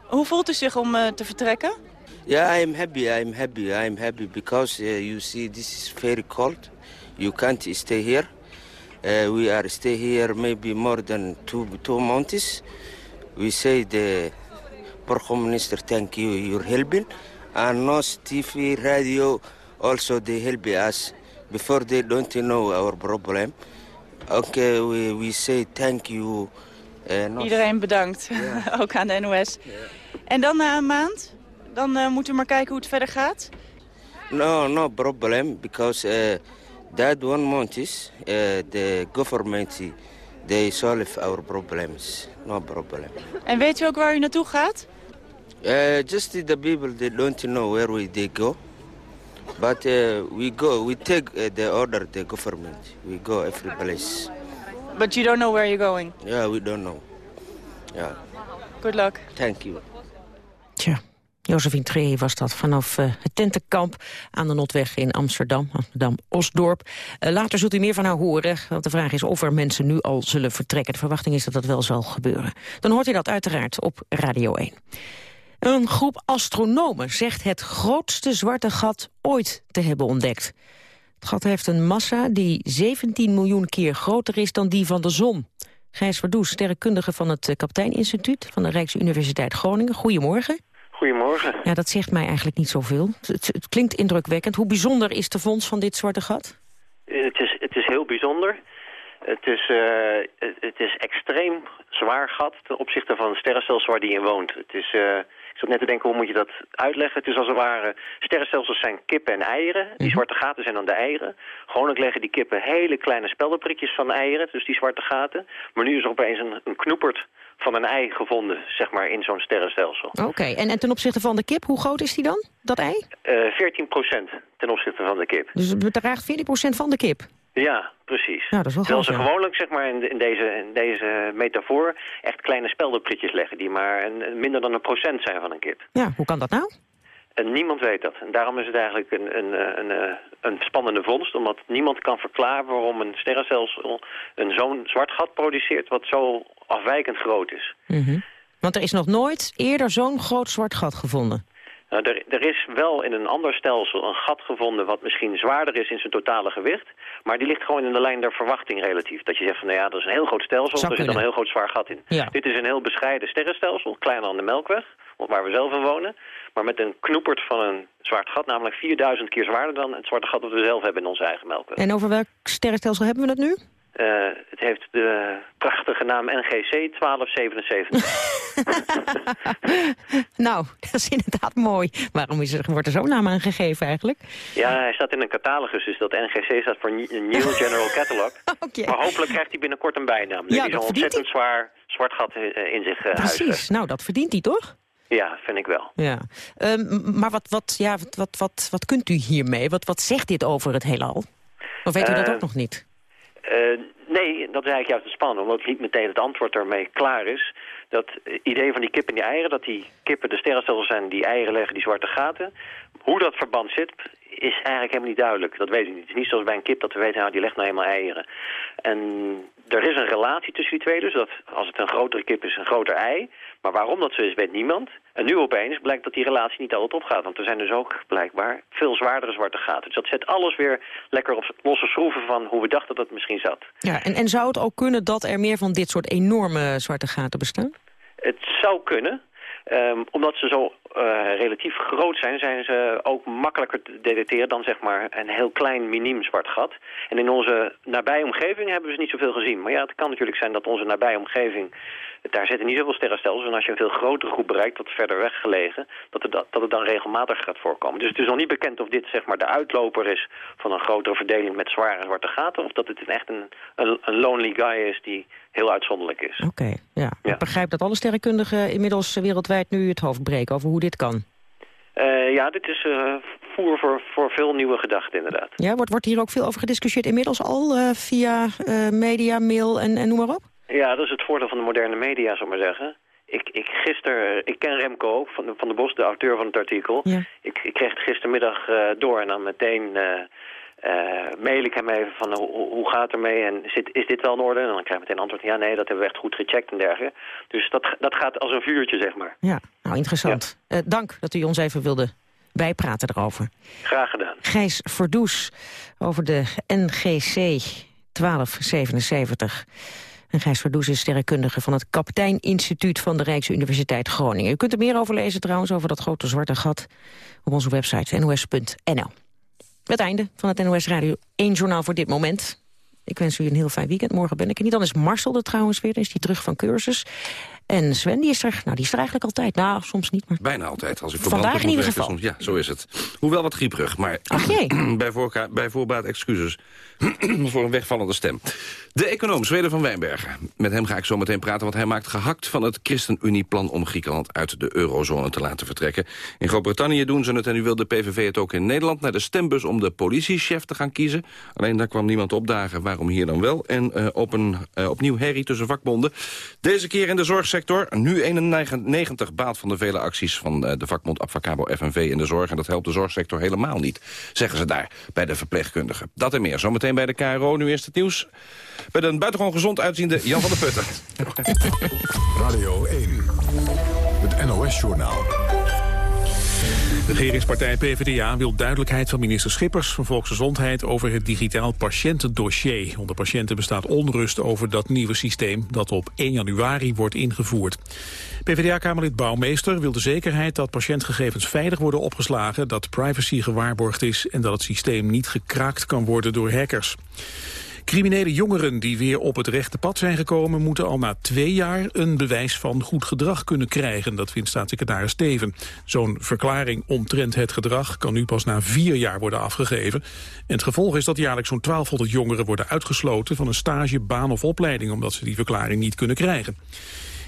[SPEAKER 16] Hoe voelt u zich om uh, te vertrekken?
[SPEAKER 17] Yeah, I'm happy. I'm happy. I'm happy because you see this is very cold. You can't stay here. Uh, we are stay here maybe more than two two months. We say the Prime Minister, thank you, you're helping. And NOS TV, radio, also they help us. Before they don't know our problem. Okay, we, we say thank you. Uh,
[SPEAKER 16] Iedereen bedankt, yeah. *laughs* ook aan de NOS. Yeah. En dan na een maand? Dan uh, moeten we maar kijken hoe het verder gaat?
[SPEAKER 17] No, no problem, because that one month is uh, the government, they solve our problems. No problem.
[SPEAKER 16] En weet u ook waar u naartoe gaat?
[SPEAKER 17] Uh, just the people, they don't know where we, they go. But uh, we go, we take uh, the order, the government. We go every place.
[SPEAKER 16] But you don't know where you're going?
[SPEAKER 17] Yeah, we don't know. Yeah.
[SPEAKER 16] Good luck.
[SPEAKER 17] Thank you.
[SPEAKER 8] Tja, Josephine Tree was dat vanaf uh, het tentenkamp aan de Notweg in Amsterdam, Amsterdam-Osdorp. Uh, later zult u meer van haar horen, want de vraag is of er mensen nu al zullen vertrekken. De verwachting is dat dat wel zal gebeuren. Dan hoort u dat uiteraard op Radio 1. Een groep astronomen zegt het grootste zwarte gat ooit te hebben ontdekt. Het gat heeft een massa die 17 miljoen keer groter is dan die van de zon. Gijs Verdoes, sterrenkundige van het Kapiteininstituut van de Rijksuniversiteit Groningen. Goedemorgen.
[SPEAKER 18] Goedemorgen.
[SPEAKER 8] Ja, dat zegt mij eigenlijk niet zoveel. Het, het klinkt indrukwekkend. Hoe bijzonder is de vondst van dit zwarte gat?
[SPEAKER 18] Het is, het is heel bijzonder. Het is, uh, het is extreem zwaar gat ten opzichte van het sterrenstelsel waar die in woont. Het is... Uh, ik zat net te denken, hoe moet je dat uitleggen? Het is als het ware, sterrenstelsels zijn kippen en eieren. Die zwarte gaten zijn dan de eieren. Gewoonlijk leggen die kippen hele kleine speldenprikjes van eieren, dus die zwarte gaten. Maar nu is er opeens een, een knoepert van een ei gevonden, zeg maar, in zo'n sterrenstelsel.
[SPEAKER 8] Oké, en, en ten opzichte van de kip, hoe groot is die dan, dat ei?
[SPEAKER 18] Uh, 14 procent ten opzichte van de kip.
[SPEAKER 8] Dus het bedraagt 14 procent van de kip?
[SPEAKER 18] Ja, precies.
[SPEAKER 8] Ja, dat is wel
[SPEAKER 18] Terwijl ze
[SPEAKER 8] ja.
[SPEAKER 18] gewoonlijk, zeg maar, in, in, deze, in deze metafoor echt kleine speldenprikjes leggen... die maar een, minder dan een procent zijn van een kip.
[SPEAKER 8] Ja, hoe kan dat nou?
[SPEAKER 18] En niemand weet dat. En daarom is het eigenlijk een, een, eh, een, een, een spannende vondst... omdat niemand kan verklaren waarom een sterrenstelsel een zo'n zwart gat produceert... wat zo afwijkend groot is.
[SPEAKER 8] Mhm. Want er is nog nooit eerder zo'n groot zwart gat gevonden.
[SPEAKER 18] Nou, er, er is wel in een ander stelsel een gat gevonden wat misschien zwaarder is in zijn totale gewicht. Maar die ligt gewoon in de lijn der verwachting relatief. Dat je zegt van nou ja, dat is een heel groot stelsel,
[SPEAKER 8] Zou
[SPEAKER 18] er zit dan een heel groot zwaar gat in.
[SPEAKER 8] Ja.
[SPEAKER 18] Dit is een heel bescheiden sterrenstelsel, kleiner dan de Melkweg, waar we zelf in wonen. Maar met een knoepert van een zwart gat, namelijk 4000 keer zwaarder dan het zwarte gat dat we zelf hebben in onze eigen Melkweg.
[SPEAKER 8] En over welk sterrenstelsel hebben we het nu?
[SPEAKER 18] Eh, het heeft de prachtige naam NGC 1277. *laughs*
[SPEAKER 8] nou, dat is inderdaad mooi. Waarom is er, wordt er zo'n naam aan gegeven eigenlijk?
[SPEAKER 18] Ja, hij staat in een catalogus, dus dat NGC staat voor New General Catalog. *laughs* Maar hopelijk krijgt hij binnenkort een bijnaam. Nu
[SPEAKER 8] Ja,
[SPEAKER 18] zo'n
[SPEAKER 8] verdient
[SPEAKER 18] ontzettend zwaar zwart gat eh, in zich uh,
[SPEAKER 8] Precies, nou dat verdient hij toch?
[SPEAKER 18] Ja, vind ik wel.
[SPEAKER 8] Ja. Ehm, maar wat, wat, ja, wat, wat, wat, wat kunt u hiermee? Wat, wat zegt dit over het heelal? Of weet u dat ook nog niet?
[SPEAKER 18] Eh, nee, dat is eigenlijk juist het spannende, omdat niet meteen het antwoord ermee klaar is. Dat eh, idee van die kip en die eieren, dat die kippen de sterrenstelsels zijn die eieren leggen, die zwarte gaten. Hoe dat verband zit, is eigenlijk helemaal niet duidelijk. Dat weet ik niet. Het is niet zoals bij een kip dat we weten, nou, die legt nou eenmaal eieren. En er is een relatie tussen die twee, dus dat als het een grotere kip is, een groter ei. Maar waarom dat zo is, weet niemand. En nu opeens blijkt dat die relatie niet altijd opgaat. Want er zijn dus ook blijkbaar veel zwaardere zwarte gaten. Dus dat zet alles weer lekker op losse schroeven van hoe we dachten dat het misschien zat.
[SPEAKER 8] Ja, en, en zou het ook kunnen dat er meer van dit soort enorme zwarte gaten bestaan?
[SPEAKER 18] Het zou kunnen. Ehm, omdat ze zo relatief groot zijn, zijn ze ook makkelijker te detecteren dan zeg maar een heel klein miniem zwart gat. En in onze nabije omgeving hebben we ze niet zoveel gezien. Maar ja, het kan natuurlijk zijn dat onze nabije omgeving, daar zitten niet zoveel sterrenstelsels. En als je een veel grotere groep bereikt, wat verder weg gelegen, dat het, da- dat dan regelmatig gaat voorkomen. Dus het is nog niet bekend of dit zeg maar de uitloper is van een grotere verdeling met zware zwarte gaten. Of dat het echt een, een lonely guy is die heel uitzonderlijk is.
[SPEAKER 8] Oké, ja. Ik begrijp dat alle sterrenkundigen inmiddels wereldwijd nu het hoofd breken over hoe dit kan.
[SPEAKER 18] Eh, ja, dit is uh, voer voor, voor veel nieuwe gedachten inderdaad.
[SPEAKER 8] Ja, wordt, wordt hier ook veel over gediscussieerd inmiddels al uh, via media, mail en, en noem maar op?
[SPEAKER 18] Ja, dat is het voordeel van de moderne media, zou ik maar zeggen. Ik, ik, gister, ik ken Remco van de, van de Bos, de auteur van het artikel. Ja. Ik, ik kreeg het gistermiddag door en dan meteen uh, mail ik hem even van hoe, hoe gaat het ermee en zit, is dit wel in orde? En dan krijg ik meteen antwoord, ja nee, dat hebben we echt goed gecheckt en dergelijke. Dus dat, dat gaat als een vuurtje, zeg maar.
[SPEAKER 8] Ja, nou interessant. Ja. Uh, dank dat u ons even wilde bijpraten erover.
[SPEAKER 18] Graag gedaan.
[SPEAKER 8] Gijs Verdoes over de NGC 1277. En Gijs Verdoes is sterrenkundige van het Kapitein Instituut van de Rijksuniversiteit Groningen. U kunt er meer over lezen trouwens, over dat grote zwarte gat, op onze website nos.nl. Het einde van het NOS Radio 1 journaal voor dit moment. Ik wens u een heel fijn weekend. Morgen ben ik er niet. Dan is Marcel er trouwens weer. Dan is hij terug van cursus. En Sven, die is er, nou, die is er eigenlijk altijd. Nou, soms niet, maar...
[SPEAKER 19] Bijna altijd. Als ik
[SPEAKER 8] Vandaag in ieder geval. Soms,
[SPEAKER 19] ja, zo is het. Hoewel wat grieperig, maar
[SPEAKER 8] Ach, jee. *clears throat*
[SPEAKER 19] bij, bij voorbaat excuses *clears throat* voor een wegvallende stem. De econoom Zweden van Wijnbergen. Met hem ga ik zo meteen praten, want hij maakt gehakt van het ChristenUnie-plan om Griekenland uit de eurozone te laten vertrekken. In Groot-Brittannië doen ze het en nu wil de PVV het ook in Nederland naar de stembus om de politiechef te gaan kiezen. Alleen daar kwam niemand opdagen, waarom hier dan wel? En uh, op een, uh, opnieuw herrie tussen vakbonden. Deze keer in de zorgsector, nu 91 baat van de vele acties van uh, de vakbond Abfacabo FNV in de zorg. En dat helpt de zorgsector helemaal niet, zeggen ze daar bij de verpleegkundigen. Dat en meer, zometeen bij de KRO, nu eerst het nieuws. Met een buitengewoon gezond uitziende Jan van der Putten. *laughs*
[SPEAKER 7] Radio 1, het NOS-journaal.
[SPEAKER 1] De regeringspartij PvdA wil duidelijkheid van minister Schippers van Volksgezondheid over het digitaal patiëntendossier. Onder patiënten bestaat onrust over dat nieuwe systeem dat op 1 januari wordt ingevoerd. PvdA-kamerlid Bouwmeester wil de zekerheid dat patiëntgegevens veilig worden opgeslagen, dat privacy gewaarborgd is en dat het systeem niet gekraakt kan worden door hackers. Criminele jongeren die weer op het rechte pad zijn gekomen... moeten al na twee jaar een bewijs van goed gedrag kunnen krijgen. Dat vindt staatssecretaris Steven. Zo'n verklaring omtrent het gedrag kan nu pas na vier jaar worden afgegeven. En het gevolg is dat jaarlijks zo'n 1200 jongeren worden uitgesloten... van een stage, baan of opleiding... omdat ze die verklaring niet kunnen krijgen.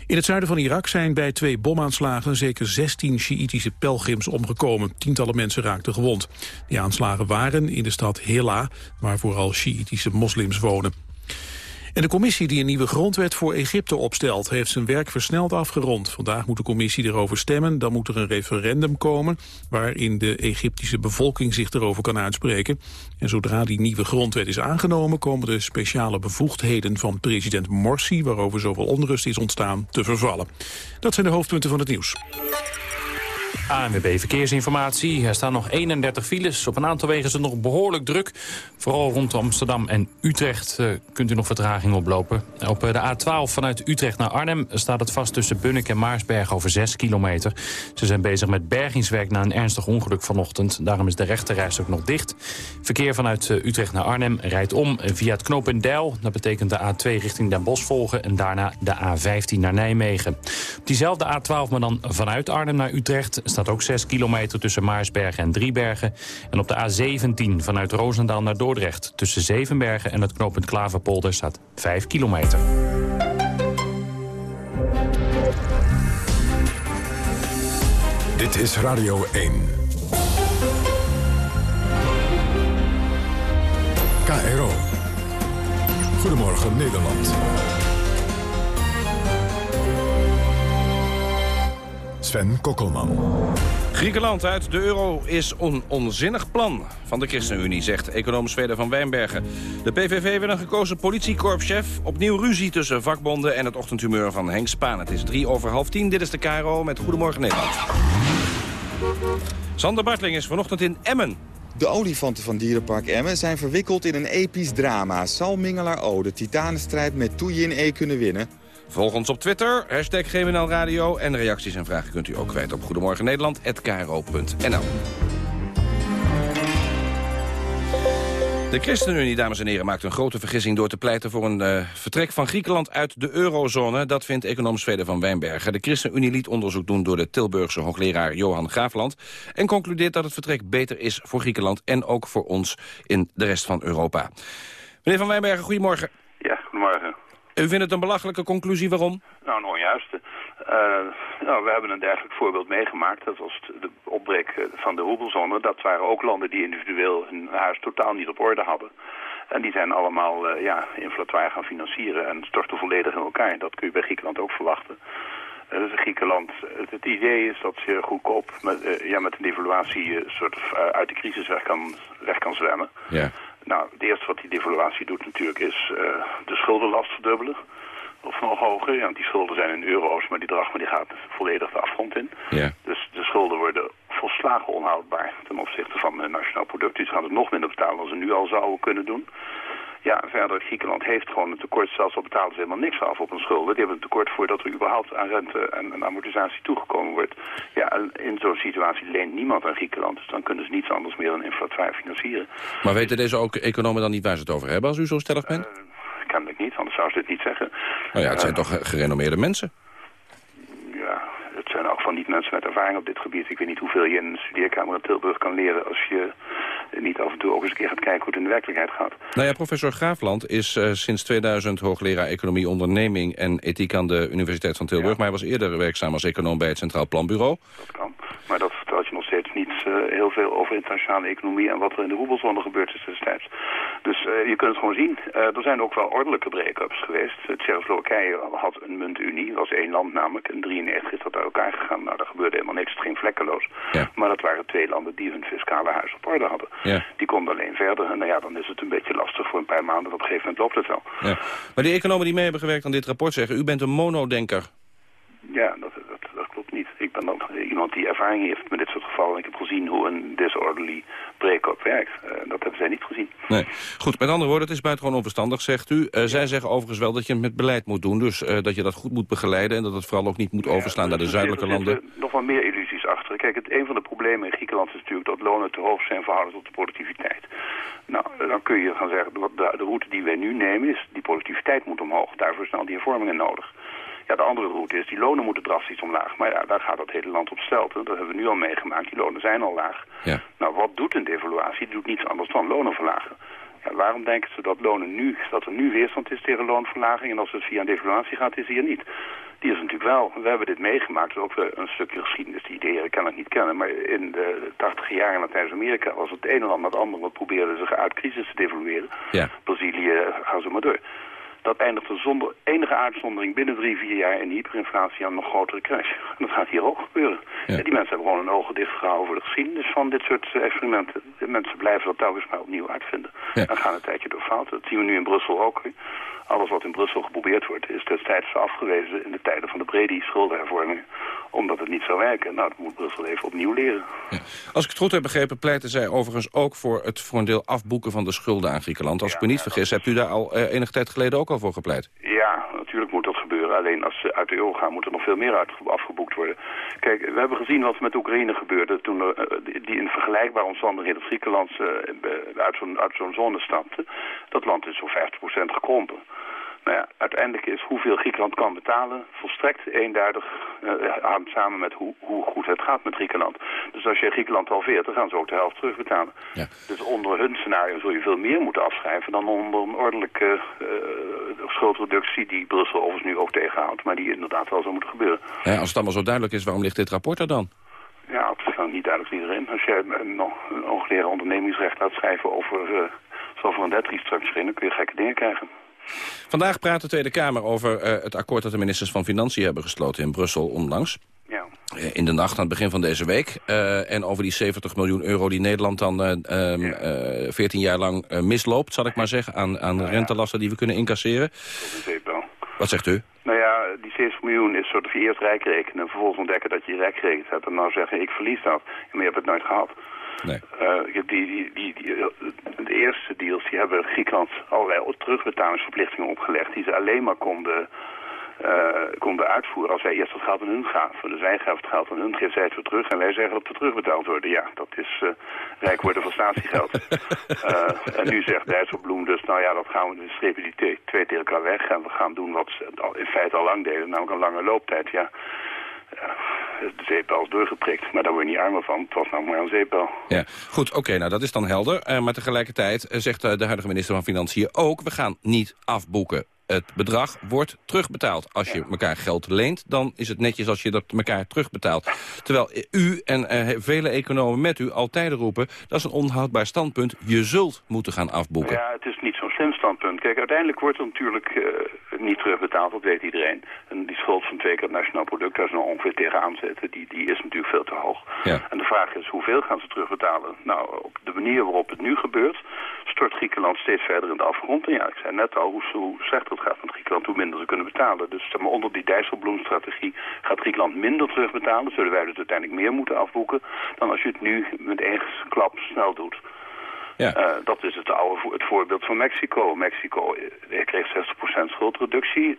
[SPEAKER 1] In het zuiden van Irak zijn bij twee bomaanslagen zeker 16 Sjiïtische pelgrims omgekomen. Tientallen mensen raakten gewond. Die aanslagen waren in de stad Hilla, waar vooral Sjiïtische moslims wonen. En de commissie die een nieuwe grondwet voor Egypte opstelt... heeft zijn werk versneld afgerond. Vandaag moet de commissie erover stemmen. Dan moet er een referendum komen... waarin de Egyptische bevolking zich erover kan uitspreken. En zodra die nieuwe grondwet is aangenomen... komen de speciale bevoegdheden van president Morsi... waarover zoveel onrust is ontstaan, te vervallen. Dat zijn de hoofdpunten van het nieuws.
[SPEAKER 2] ANWB Verkeersinformatie. Er staan nog 31 files. Op een aantal wegen is het nog behoorlijk druk. Vooral rond Amsterdam en Utrecht uh, kunt u nog vertraging oplopen. Op uh, de A12 vanuit Utrecht naar Arnhem staat het vast tussen Bunnik en Maarsberg over 6 kilometer. Ze zijn bezig met bergingswerk na een ernstig ongeluk vanochtend. Daarom is de rechterreis ook nog dicht. Verkeer vanuit uh, Utrecht naar Arnhem rijdt om via het knooppunt Deil. Dat betekent de A2 richting Den Bosch volgen en daarna de A15 naar Nijmegen. Op diezelfde A12, maar dan vanuit Arnhem naar Utrecht staat ook 6 kilometer tussen Maarsbergen en Driebergen. En op de A17 vanuit Roosendaal naar Dordrecht... tussen Zevenbergen en het knooppunt Klaverpolder staat 5 kilometer.
[SPEAKER 7] Dit is Radio 1. KRO. Goedemorgen Nederland. Sven Kokkelman.
[SPEAKER 19] Griekenland uit de euro is een onzinnig plan van de ChristenUnie, zegt econoom Zweden van Wijnbergen. De PVV wil een gekozen politiekorpschef. Opnieuw ruzie tussen vakbonden en het ochtendhumeur van Henk Spaan. Het is drie over half tien. Dit is de KRO met Goedemorgen Nederland. Sander Bartling is vanochtend in Emmen.
[SPEAKER 20] De olifanten van Dierenpark Emmen zijn verwikkeld in een episch drama. Zal Mingelaar O de titanenstrijd met Toeyin E kunnen winnen?
[SPEAKER 19] Volg ons op Twitter, hashtag Radio. En reacties en vragen kunt u ook kwijt op Goedemorgen Nederland@kro.nl. De ChristenUnie, dames en heren, maakt een grote vergissing door te pleiten voor een uh, vertrek van Griekenland uit de eurozone. Dat vindt econoom Zweden van Wijnbergen. De ChristenUnie liet onderzoek doen door de Tilburgse hoogleraar Johan Graafland. En concludeert dat het vertrek beter is voor Griekenland en ook voor ons in de rest van Europa. Meneer van Wijnbergen, goedemorgen. U vindt het een belachelijke conclusie, waarom?
[SPEAKER 21] Nou, een onjuiste.
[SPEAKER 22] nou, we hebben een dergelijk voorbeeld meegemaakt. Dat was de opbrek van de roebelzone. Dat waren ook landen die individueel hun huis totaal niet op orde hadden. En die zijn allemaal uh, ja, inflatoire gaan financieren en storten volledig in elkaar. Dat kun je bij Griekenland ook verwachten. Uh, dus Griekenland, het, het, idee is dat je goedkoop met, uh, ja, met een devaluatie soort uit de crisis weg kan, weg kan zwemmen.
[SPEAKER 19] Ja.
[SPEAKER 22] Nou, het eerste wat die devaluatie doet natuurlijk is de schuldenlast verdubbelen. Of nog hoger, ja, want die schulden zijn in euro's, maar die drachma die gaat volledig de afgrond in.
[SPEAKER 19] Ja.
[SPEAKER 22] Dus de schulden worden volslagen onhoudbaar ten opzichte van het nationaal product. Dus ze gaan het nog minder betalen dan ze nu al zouden kunnen doen. Ja, verder, Griekenland heeft gewoon een tekort, zelfs al betalen ze helemaal niks af op hun schulden. Die hebben een tekort voordat er überhaupt aan rente en, amortisatie toegekomen wordt. Ja, en in zo'n situatie leent niemand aan Griekenland, dus dan kunnen ze niets anders meer dan inflatoire financieren.
[SPEAKER 19] Maar weten deze ook economen dan niet waar ze het over hebben als u zo stellig bent?
[SPEAKER 22] Uh, kennelijk niet, anders zou ze dit niet zeggen.
[SPEAKER 19] Nou ja, het zijn uh, toch gerenommeerde mensen?
[SPEAKER 22] Zijn ook van niet mensen met ervaring op dit gebied. Ik weet niet hoeveel je in een studeerkamer in Tilburg kan leren als je niet af en toe ook eens een keer gaat kijken hoe het in de werkelijkheid gaat.
[SPEAKER 19] Nou ja, professor Graafland is uh, sinds 2000 hoogleraar Economie, Onderneming en Ethiek aan de Universiteit van Tilburg. Ja. Maar hij was eerder werkzaam als econoom bij het Centraal Planbureau.
[SPEAKER 22] Dat kan, maar dat nog steeds niet uh, heel veel over internationale economie en wat er in de roebelzone gebeurd is destijds. Dus uh, je kunt het gewoon zien. er zijn ook wel ordelijke break-ups geweest. Tsjechoslowakije had een muntunie, was één land namelijk. In 1993 is dat uit elkaar gegaan. Nou, daar gebeurde helemaal niks, het ging vlekkeloos.
[SPEAKER 19] Ja.
[SPEAKER 22] Maar dat waren twee landen die hun fiscale huis op orde hadden.
[SPEAKER 19] Ja.
[SPEAKER 22] Die konden alleen verder. En nou ja, dan is het een beetje lastig voor een paar maanden. Op een gegeven moment loopt het wel.
[SPEAKER 19] Ja. Maar die economen die mee hebben gewerkt aan dit rapport zeggen... u bent een monodenker.
[SPEAKER 22] Ja, dat, dat, dat klopt niet. Ik ben dan iemand die ervaring heeft met dit soort gevallen. Ik heb gezien hoe een disorderly break-up werkt. Uh, dat hebben zij niet gezien.
[SPEAKER 19] Nee. Goed, met andere woorden, het is buitengewoon onverstandig, zegt u. Uh, ja. Zij zeggen overigens wel dat je het met beleid moet doen. Dus uh, dat je dat goed moet begeleiden... en dat het vooral ook niet moet overslaan
[SPEAKER 22] ja,
[SPEAKER 19] naar de zuidelijke landen.
[SPEAKER 22] Er nog wel meer illusies achter. Kijk, het, een van de problemen in Griekenland is natuurlijk... dat lonen te hoog zijn verhouden tot de productiviteit. Nou, dan kun je gaan zeggen... De, de route die wij nu nemen is... die productiviteit moet omhoog. Daarvoor zijn al die hervormingen nodig. Ja, de andere route is, die lonen moeten drastisch omlaag. Maar ja, daar gaat het hele land op stelten. Dat hebben we nu al meegemaakt. Die lonen zijn al laag.
[SPEAKER 19] Ja.
[SPEAKER 22] Nou, wat doet een devaluatie? Die doet niets anders dan lonen verlagen. Ja, waarom denken ze dat, lonen nu, dat er nu weerstand is tegen loonverlaging... en als het via een devaluatie gaat, is die er niet? Die is natuurlijk wel. We hebben dit meegemaakt. ook weer een stukje geschiedenis die de heren kennelijk niet kennen. Maar in de tachtig jaar in Latijns-Amerika was het een en ander het andere... wat probeerden zich uit crisis te devalueren.
[SPEAKER 19] Ja.
[SPEAKER 22] Brazilië, ga zo maar door. Dat eindigde zonder enige uitzondering binnen drie, vier jaar in hyperinflatie aan een nog grotere crash. En *laughs* dat gaat hier ook gebeuren.
[SPEAKER 19] Ja.
[SPEAKER 22] Die mensen hebben gewoon hun ogen dichtgehouden voor de geschiedenis van dit soort experimenten. De mensen blijven dat telkens maar opnieuw uitvinden.
[SPEAKER 19] Ja.
[SPEAKER 22] En gaan een tijdje door fouten. Dat zien we nu in Brussel ook. Alles wat in Brussel geprobeerd wordt is destijds afgewezen in de tijden van de Bredi schuldenhervormingen. Omdat het niet zou werken. Nou, dat moet Brussel even opnieuw leren.
[SPEAKER 19] Ja. Als ik het goed heb begrepen, pleiten zij overigens ook voor het voor een deel afboeken van de schulden aan Griekenland. Als
[SPEAKER 22] Ja,
[SPEAKER 19] ik me niet
[SPEAKER 22] ja,
[SPEAKER 19] vergis, hebt u daar al uh, enige tijd geleden ook al voor gepleit?
[SPEAKER 22] Ja, natuurlijk moet. Alleen als ze uit de euro gaan, moet er nog veel meer uit, afgeboekt worden. Kijk, we hebben gezien wat met Oekraïne gebeurde toen uh, die in vergelijkbare omstandigheden Griekenland uh, uit zo'n zo'n zone stapte. Dat land is zo'n 50% gekrompen. Nou ja, uiteindelijk is hoeveel Griekenland kan betalen volstrekt eenduidig uh, hangt samen met hoe, hoe goed het gaat met Griekenland. Dus als je Griekenland halveert, dan gaan ze ook de helft terugbetalen.
[SPEAKER 19] Ja.
[SPEAKER 22] Dus onder hun scenario zul je veel meer moeten afschrijven dan onder een ordelijke uh, schuldreductie die Brussel overigens nu ook tegenhoudt, maar die inderdaad wel zou moeten gebeuren.
[SPEAKER 19] Ja, als het allemaal zo duidelijk is, waarom ligt dit rapport er dan?
[SPEAKER 22] Ja, het is niet duidelijk voor iedereen. Als jij een, een hoogleraar ondernemingsrecht laat schrijven over, uh, over een debt restructuring, dan kun je gekke dingen krijgen.
[SPEAKER 19] Vandaag praat de Tweede Kamer over uh, het akkoord dat de ministers van Financiën hebben gesloten in Brussel onlangs.
[SPEAKER 22] Ja.
[SPEAKER 19] Uh, in de nacht aan het begin van deze week. Uh, en over die 70 miljoen euro die Nederland dan um, ja. 14 jaar lang misloopt, zal ik maar zeggen, aan, aan
[SPEAKER 22] nou,
[SPEAKER 19] rentelasten die we kunnen incasseren. Wat zegt u?
[SPEAKER 22] Nou ja, die 70 miljoen is soort je eerst rijk rekenen en vervolgens ontdekken dat je rijk gerekend hebt en nou zeggen ik verlies dat. Maar je hebt het nooit gehad.
[SPEAKER 19] Nee.
[SPEAKER 22] Uh, die, die, die, die, de eerste deals die hebben Griekenland allerlei terugbetalingsverplichtingen opgelegd die ze alleen maar konden, uh, konden uitvoeren als wij eerst het geld aan hun gaven. Dus wij gaven het geld aan hun, geven zij het weer terug en wij zeggen dat we terugbetaald worden. Ja, dat is uh, rijk worden van statiegeld. *laughs* en nu zegt Dijsselbloem dus, nou ja, dat gaan we, we strepen die twee, twee tegen elkaar weg en we gaan doen wat ze in feite al lang deden, namelijk een lange looptijd. Ja de zeepbel doorgeprikt. Maar daar word je niet armer van. Het was nou maar een zeepbel.
[SPEAKER 19] Ja, goed, oké, nou dat is dan helder. Uh, maar tegelijkertijd uh, zegt uh, de huidige minister van Financiën ook... we gaan niet afboeken. Het bedrag wordt terugbetaald. Als je elkaar geld leent, dan is het netjes als je dat elkaar terugbetaalt. Terwijl u en uh, vele economen met u altijd roepen... dat is een onhoudbaar standpunt. Je zult moeten gaan afboeken.
[SPEAKER 22] Ja, het is niet zo'n slim standpunt. Kijk, uiteindelijk wordt het natuurlijk uh, niet terugbetaald, dat weet iedereen. En die schuld van twee keer het nationaal product, daar is nou ongeveer tegenaan zetten. Die, die is natuurlijk veel te hoog.
[SPEAKER 19] Ja.
[SPEAKER 22] En de vraag is, hoeveel gaan ze terugbetalen? Nou, op de manier waarop het nu gebeurt, stort Griekenland steeds verder in de afgrond. En ja, ik zei net al, hoe, hoe slechter gaat met Griekenland, hoe minder ze kunnen betalen. Dus onder die Dijsselbloemstrategie gaat Griekenland minder terugbetalen. Zullen wij dus uiteindelijk meer moeten afboeken dan als je het nu met één klap snel doet.
[SPEAKER 19] Ja.
[SPEAKER 22] Uh, dat is het, oude, het voorbeeld van Mexico. Mexico eh, kreeg 60% schuldreductie, 40%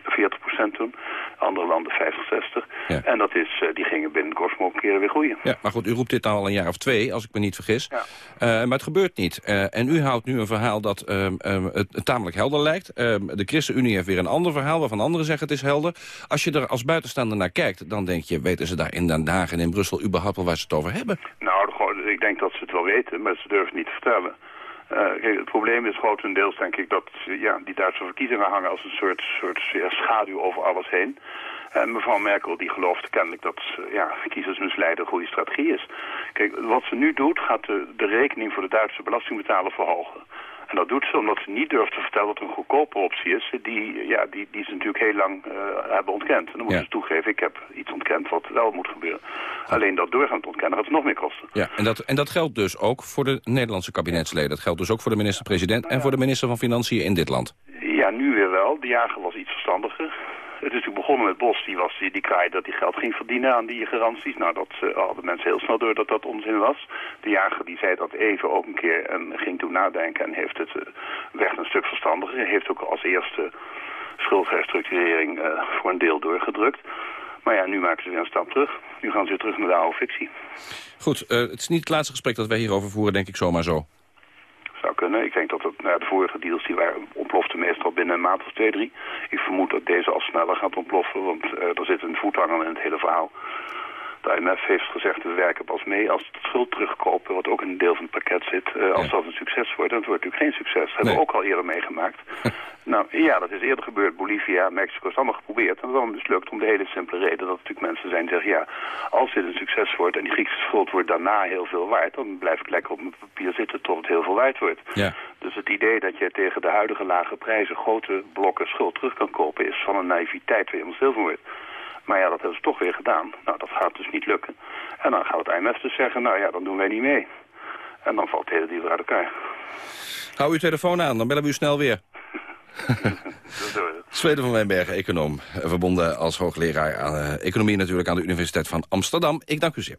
[SPEAKER 22] toen. Andere landen 50, 60.
[SPEAKER 19] Ja.
[SPEAKER 22] En dat is, uh, die gingen binnen kort mogelijk keren weer groeien.
[SPEAKER 19] Ja, maar goed, u roept dit nou al een jaar of twee, als ik me niet vergis.
[SPEAKER 22] Ja.
[SPEAKER 19] Uh, maar het gebeurt niet. en u houdt nu een verhaal dat ehm, het, het, tamelijk helder lijkt. Ehm, de ChristenUnie heeft weer een ander verhaal, waarvan anderen zeggen het is helder. Als je er als buitenstaander naar kijkt, dan denk je... weten ze daar in Den Haag en in Brussel überhaupt wel waar ze het over hebben?
[SPEAKER 22] Nou, ik denk dat ze het wel weten, maar ze durven niet te vertellen. Uh, kijk, het probleem is grotendeels, denk ik, dat ja, die Duitse verkiezingen hangen als een soort, soort schaduw over alles heen. En mevrouw Merkel die gelooft kennelijk dat ja, kiezers misleiden een goede strategie is. Kijk, wat ze nu doet, gaat de, de rekening voor de Duitse belastingbetaler verhogen. En dat doet ze omdat ze niet durft te vertellen dat er een goedkope optie is... die, ja, die, die ze natuurlijk heel lang uh, hebben ontkend. En dan moeten
[SPEAKER 19] Ja.
[SPEAKER 22] ze toegeven, ik heb iets ontkend wat wel moet gebeuren. Alleen dat doorgaan te ontkennen gaat het nog meer kosten.
[SPEAKER 19] Ja, en dat, en dat geldt dus ook voor de Nederlandse kabinetsleden. Dat geldt dus ook voor de minister-president en voor de minister van Financiën in dit land.
[SPEAKER 22] Ja, nu weer wel. De jager was iets verstandiger. Het is natuurlijk begonnen met Bos, die, was, die, die kraaide dat hij geld ging verdienen aan die garanties. Nou, dat uh, hadden mensen heel snel door dat dat onzin was. De jager die zei dat even ook een keer en ging toen nadenken en heeft het uh, weg een stuk verstandiger. Heeft ook als eerste schuldherstructurering uh, voor een deel doorgedrukt. Maar ja, nu maken ze weer een stap terug. Nu gaan ze weer terug naar de oude fictie.
[SPEAKER 19] Goed, het is niet het laatste gesprek dat wij hierover voeren, denk ik zomaar zo.
[SPEAKER 22] Zou kunnen. Ik denk dat het, nou, de vorige deals die waren, ontploften meestal binnen een maand of twee, drie. Ik vermoed dat deze al sneller gaat ontploffen, want uh, er zit een voethanger in het hele verhaal. De IMF heeft gezegd, we werken pas mee als het schuld terugkopen, wat ook in een deel van het pakket zit, uh, als ja. dat een succes wordt. En het wordt natuurlijk geen succes. Dat hebben we ook al eerder meegemaakt. *laughs* nou ja, dat is eerder gebeurd. Bolivia, Mexico is allemaal geprobeerd. En dat is allemaal mislukt om de hele simpele reden dat natuurlijk mensen zijn die zeggen, ja, als dit een succes wordt en die Griekse schuld wordt daarna heel veel waard, dan blijf ik lekker op mijn papier zitten tot het heel veel waard wordt.
[SPEAKER 19] Ja.
[SPEAKER 22] Dus het idee dat je tegen de huidige lage prijzen grote blokken schuld terug kan kopen is van een naïviteit waar je helemaal stil van wordt. Maar ja, dat hebben ze toch weer gedaan. Nou, dat gaat dus niet lukken. En dan gaat het IMF dus zeggen, nou ja, dan doen wij niet mee. En dan valt het hele deal uit elkaar.
[SPEAKER 19] Hou uw telefoon aan, dan bellen we u snel weer. *laughs* Zweden van Wijnbergen, econoom. Verbonden als hoogleraar aan uh, economie natuurlijk aan de Universiteit van Amsterdam. Ik dank u zeer.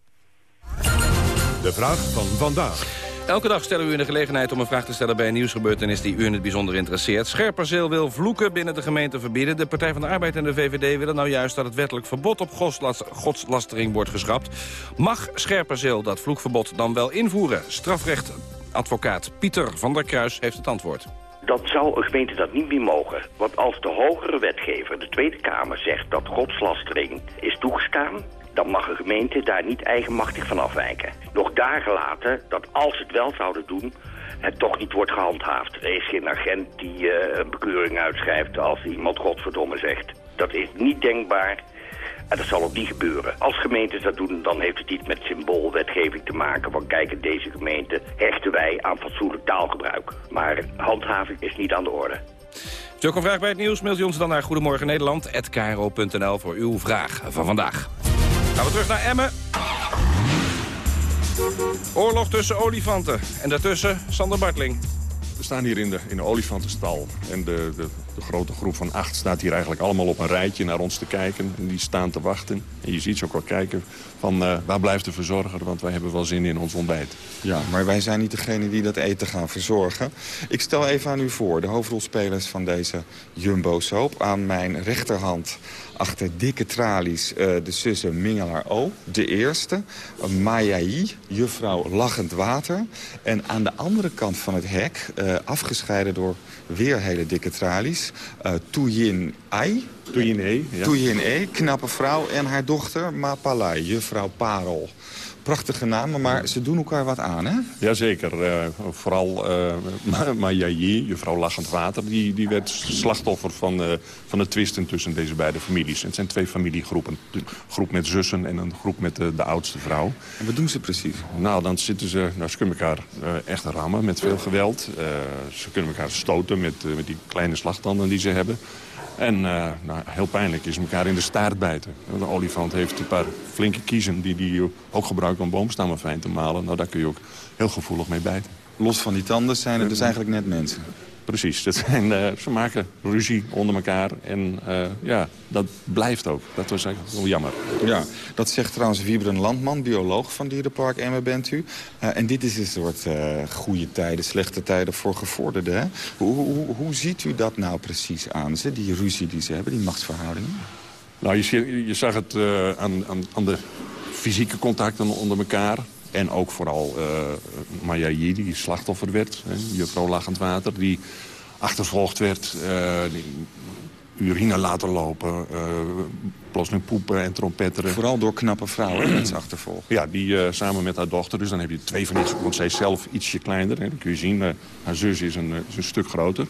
[SPEAKER 7] De vraag van vandaag.
[SPEAKER 19] Elke dag stellen we u de gelegenheid om een vraag te stellen bij een nieuwsgebeurtenis die u in het bijzonder interesseert. Scherperzeel wil vloeken binnen de gemeente verbieden. De Partij van de Arbeid en de VVD willen nou juist dat het wettelijk verbod op godslastering wordt geschrapt. Mag Scherperzeel dat vloekverbod dan wel invoeren? Strafrechtadvocaat Pieter van der Kruis heeft het antwoord.
[SPEAKER 23] Dat zou een gemeente dat niet meer mogen. Want als de hogere wetgever, de Tweede Kamer, zegt dat godslastering is toegestaan dan mag een gemeente daar niet eigenmachtig van afwijken. Nog dagen later, dat als het wel zouden doen, het toch niet wordt gehandhaafd. Er is geen agent die uh, een bekeuring uitschrijft als iemand godverdomme zegt. Dat is niet denkbaar en dat zal ook niet gebeuren. Als gemeentes dat doen, dan heeft het niet met symboolwetgeving te maken... van kijk, in deze gemeente hechten wij aan fatsoenlijk taalgebruik. Maar handhaving is niet aan de orde.
[SPEAKER 19] Een vraag bij het nieuws, mailt u ons dan naar Goedemorgen voor uw vraag van vandaag. Gaan we terug naar Emmen. Oorlog tussen olifanten. En daartussen Sander Bartling.
[SPEAKER 21] We staan hier in de, in de olifantenstal. En de, de, de, grote groep van acht staat hier eigenlijk allemaal op een rijtje naar ons te kijken. En die staan te wachten. En je ziet ze ook wel kijken van uh, waar blijft de verzorger, want wij hebben wel zin in ons ontbijt.
[SPEAKER 20] Ja, maar wij zijn niet degene die dat eten gaan verzorgen. Ik stel even aan u voor, de hoofdrolspelers van deze Jumbo-soap. Aan mijn rechterhand achter dikke tralies uh, de zussen Mingelaar O. De eerste, Mayai, juffrouw Lachend Water. En aan de andere kant van het hek, uh, afgescheiden door weer hele dikke tralies... Uh, Toujin Ai,
[SPEAKER 21] Touyene, ja.
[SPEAKER 20] Touyene, knappe vrouw en haar dochter Mapalai, juffrouw Parel. Prachtige namen, maar ze doen elkaar wat aan, hè?
[SPEAKER 21] Jazeker. Uh, vooral uh, Mayayi, juffrouw Lachend Water... die, die werd slachtoffer van, uh, van de twisten tussen deze beide families. Het zijn twee familiegroepen. Een groep met zussen en een groep met de, de oudste vrouw.
[SPEAKER 20] En wat doen ze precies?
[SPEAKER 21] Nou, dan zitten ze... Nou, ze kunnen elkaar echt rammen met veel geweld. ze kunnen elkaar stoten met, met die kleine slagtanden die ze hebben. En uh, nou, heel pijnlijk is elkaar in de staart bijten. De olifant heeft een paar flinke kiezen die die ook gebruikt om boomstammen fijn te malen. Nou, daar kun je ook heel gevoelig mee bijten.
[SPEAKER 20] Los van die tanden zijn het dus eigenlijk net mensen.
[SPEAKER 21] Precies, dat zijn, uh, ze maken ruzie onder elkaar en uh, ja, dat blijft ook. Dat was eigenlijk wel jammer.
[SPEAKER 20] Ja, dat zegt trouwens Wiebren Landman, bioloog van Dierenpark Emmen bent u. Uh, en dit is een soort goede tijden, slechte tijden voor gevorderden. Hè? Hoe, hoe, hoe, ziet u dat nou precies aan, ze, die ruzie die ze hebben, die machtsverhoudingen?
[SPEAKER 21] Nou, je, je zag het aan, aan, aan de fysieke contacten onder elkaar. En ook vooral uh, Maya Yi, die slachtoffer werd. Hè, juffrouw Lachend Water, die achtervolgd werd. Uh, die urine laten lopen, uh, plotseling poepen en trompetteren.
[SPEAKER 20] Vooral door knappe vrouwen met zijn achtervolg.
[SPEAKER 21] Ja, die uh, samen met haar dochter. Dus dan heb je twee van die, want zij is zelf ietsje kleiner. Hè, dat kun je zien. haar zus is een, is een stuk groter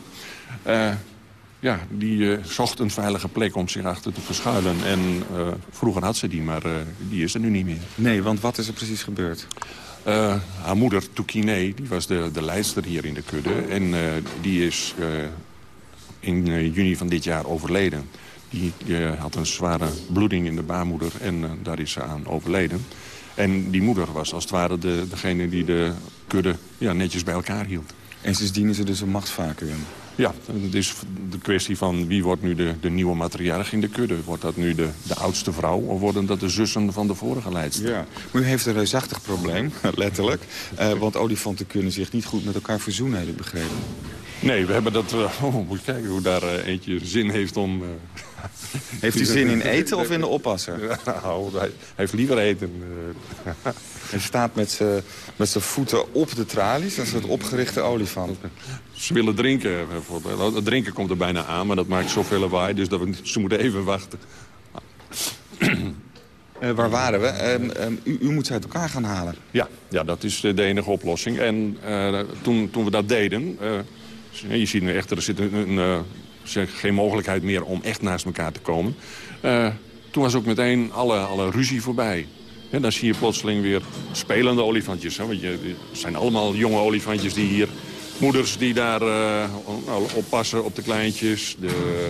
[SPEAKER 21] ja, die uh, zocht een veilige plek om zich achter te verschuilen. En uh, vroeger had ze die, maar uh, die is er nu niet meer.
[SPEAKER 20] Nee, want wat is er precies gebeurd?
[SPEAKER 21] haar moeder, Toukine, die was de, de leidster hier in de kudde. En die is in juni van dit jaar overleden. Die, had een zware bloeding in de baarmoeder en daar is ze aan overleden. En die moeder was als het ware de, degene die de kudde ja, netjes bij elkaar hield.
[SPEAKER 20] En sindsdien is er dus een machtsvacuum?
[SPEAKER 21] Ja, het is de kwestie van wie wordt nu de, de nieuwe matriarch in de kudde. Wordt dat nu de, de oudste vrouw of worden dat de zussen van de vorige leidster?
[SPEAKER 20] Ja, u heeft een reusachtig probleem, *laughs* letterlijk. Uh, want olifanten kunnen zich niet goed met elkaar verzoenen, heb ik begrepen.
[SPEAKER 21] Nee, we hebben dat... Uh, *laughs* oh, moet je kijken hoe daar uh, eentje zin heeft om... *laughs*
[SPEAKER 20] heeft u zin in eten of in de oppasser?
[SPEAKER 21] nou, hij heeft liever eten.
[SPEAKER 20] Hij staat met zijn voeten op de tralies. Dat is het opgerichte olifant.
[SPEAKER 21] Ze willen drinken. Het drinken komt er bijna aan, maar dat maakt zoveel lawaai. Dus dat we, ze moeten even wachten.
[SPEAKER 20] Uh, *clears throat* waar waren we? Uh, uh, u, u, moet ze uit elkaar gaan halen.
[SPEAKER 21] Ja, ja dat is de enige oplossing. En toen, toen we dat deden... je ziet nu echt, er zit een, een, geen mogelijkheid meer om echt naast elkaar te komen. toen was ook meteen alle, alle ruzie voorbij. En dan zie je plotseling weer spelende olifantjes. Hè? Want je, het zijn allemaal jonge olifantjes die hier... Moeders die daar uh, oppassen op de kleintjes. De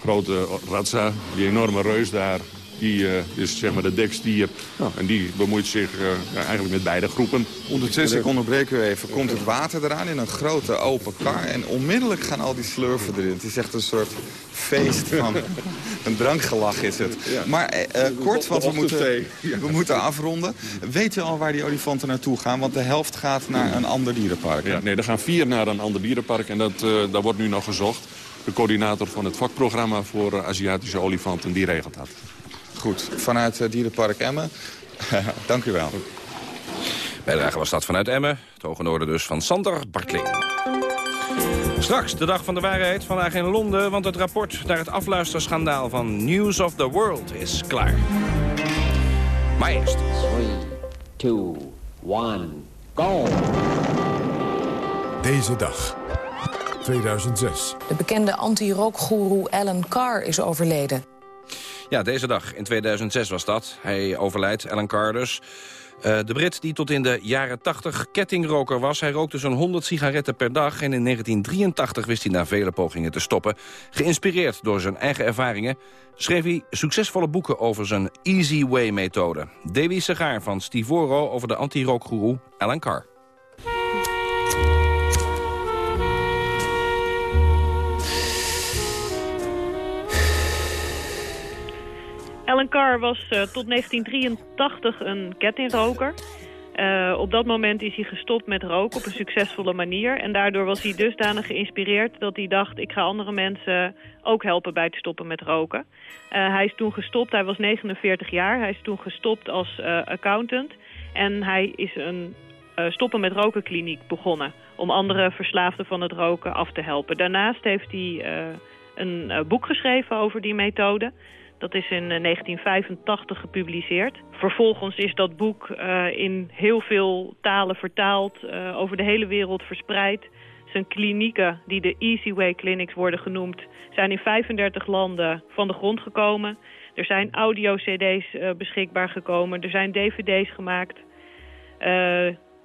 [SPEAKER 21] grote ratsa, die enorme reus daar. Die uh, is zeg maar de dekstier. Nou, en die bemoeit zich uh, eigenlijk met beide groepen.
[SPEAKER 20] Ondertussen, ik onderbreek u even, komt het water eraan in een grote open kar. En onmiddellijk gaan al die slurfen erin. Het is echt een soort feest van *laughs* een drankgelach is het. Maar uh, kort, want we moeten, we moeten afronden. Weet u al waar die olifanten naartoe gaan? Want de helft gaat naar een ander dierenpark.
[SPEAKER 21] Ja, nee, er gaan vier naar een ander dierenpark. En dat, uh, daar wordt nu nog gezocht. De coördinator van het vakprogramma voor Aziatische olifanten, die regelt dat.
[SPEAKER 20] Goed, vanuit uh, Dierenpark Emmen. *laughs* Dank u wel.
[SPEAKER 19] Bijdrage was dat vanuit Emmen. Het hoge noorden dus van Sander Bartling. Straks de dag van de waarheid, vandaag in Londen... want het rapport naar het afluisterschandaal van News of the World is klaar. Maar eerst... 3, 2, 1,
[SPEAKER 7] go! Deze dag, 2006.
[SPEAKER 24] De bekende anti-rookgoeroe Alan Carr is overleden.
[SPEAKER 19] Ja, deze dag in 2006 was dat. Hij overlijdt, Alan dus. Uh, de Brit die tot in de jaren 80 kettingroker was. Hij rookte zo'n 100 sigaretten per dag. En in 1983 wist hij na vele pogingen te stoppen. Geïnspireerd door zijn eigen ervaringen... schreef hij succesvolle boeken over zijn Easy Way-methode. Davy Segaar van Stivoro over de anti-rookgoeroe Alan Carr.
[SPEAKER 25] Alan Carr was uh, tot 1983 een kettingroker. Uh, op dat moment is hij gestopt met roken op een succesvolle manier. En daardoor was hij dusdanig geïnspireerd dat hij dacht... ik ga andere mensen ook helpen bij het stoppen met roken. Uh, hij is toen gestopt, hij was 49 jaar. Hij is toen gestopt als accountant. En hij is een stoppen met roken kliniek begonnen... om andere verslaafden van het roken af te helpen. Daarnaast heeft hij een boek geschreven over die methode. Dat is in 1985 gepubliceerd. Vervolgens is dat boek uh, in heel veel talen vertaald, uh, over de hele wereld verspreid. Zijn klinieken, die de Easy Way Clinics worden genoemd, zijn in 35 landen van de grond gekomen. Er zijn audio-cd's beschikbaar gekomen, er zijn dvd's gemaakt.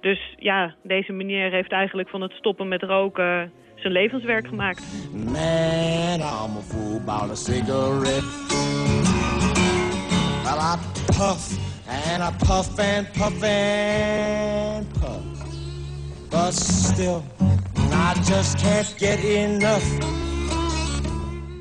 [SPEAKER 25] dus ja, deze meneer heeft eigenlijk van het stoppen met roken zijn levenswerk gemaakt. Man, I'm a fool about a cigarette. Well, I puff and I puff and puff and puff. But still, I just can't get enough.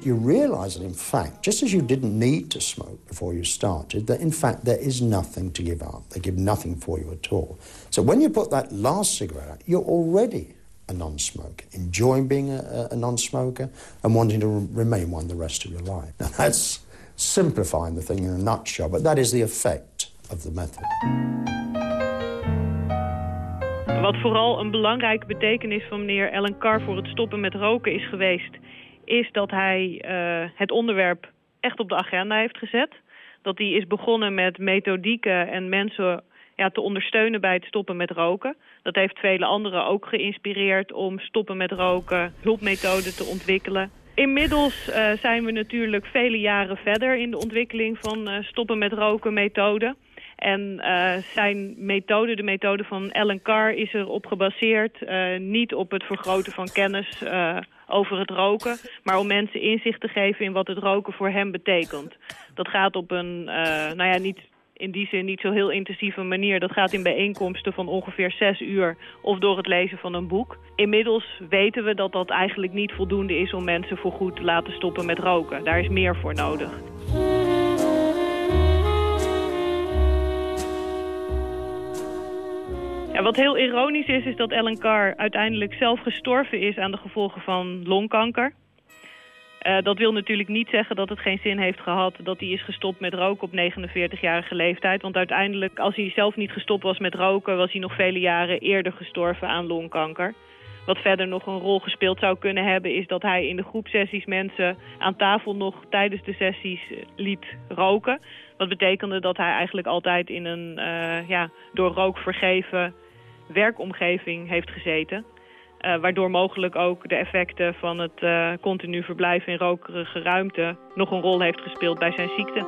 [SPEAKER 26] You realize that, in fact, just as you didn't need to smoke before you started, that in fact there is nothing to give up. They give nothing for you at all. So when you put that last cigarette out, you're already a non-smoker, enjoying being a, a non-smoker, and wanting to remain one the rest of your life. Now, that's simplifying the thing in a nutshell, but that is the effect of the method.
[SPEAKER 25] Wat vooral een belangrijke betekenis van meneer Ellen Carr voor het stoppen met roken is geweest, is dat hij uh, het onderwerp echt op de agenda heeft gezet. Dat hij is begonnen met methodieken en mensen ja, te ondersteunen bij het stoppen met roken. Dat heeft vele anderen ook geïnspireerd om stoppen met roken, hulpmethoden te ontwikkelen. Inmiddels uh, zijn we natuurlijk vele jaren verder in de ontwikkeling van uh, stoppen met roken methoden. En uh, zijn methode, de methode van Alan Carr, is erop gebaseerd niet op het vergroten van kennis over het roken, maar om mensen inzicht te geven in wat het roken voor hem betekent. Dat gaat op een, nou ja, niet in die zin niet zo heel intensieve manier. Dat gaat in bijeenkomsten van ongeveer zes uur of door het lezen van een boek. Inmiddels weten we dat dat eigenlijk niet voldoende is om mensen voorgoed te laten stoppen met roken. Daar is meer voor nodig. Wat heel ironisch is, is dat Ellen Carr uiteindelijk zelf gestorven is aan de gevolgen van longkanker. Uh, dat wil natuurlijk niet zeggen dat het geen zin heeft gehad dat hij is gestopt met roken op 49-jarige leeftijd. Want uiteindelijk, als hij zelf niet gestopt was met roken, was hij nog vele jaren eerder gestorven aan longkanker. Wat verder nog een rol gespeeld zou kunnen hebben is dat hij in de groepsessies mensen aan tafel nog tijdens de sessies eh, liet roken. Wat betekende dat hij eigenlijk altijd in een uh, ja, door rook vergeven werkomgeving heeft gezeten. Uh, waardoor mogelijk ook de effecten van het uh, continu verblijven in rokerige ruimte nog een rol heeft gespeeld bij zijn ziekte.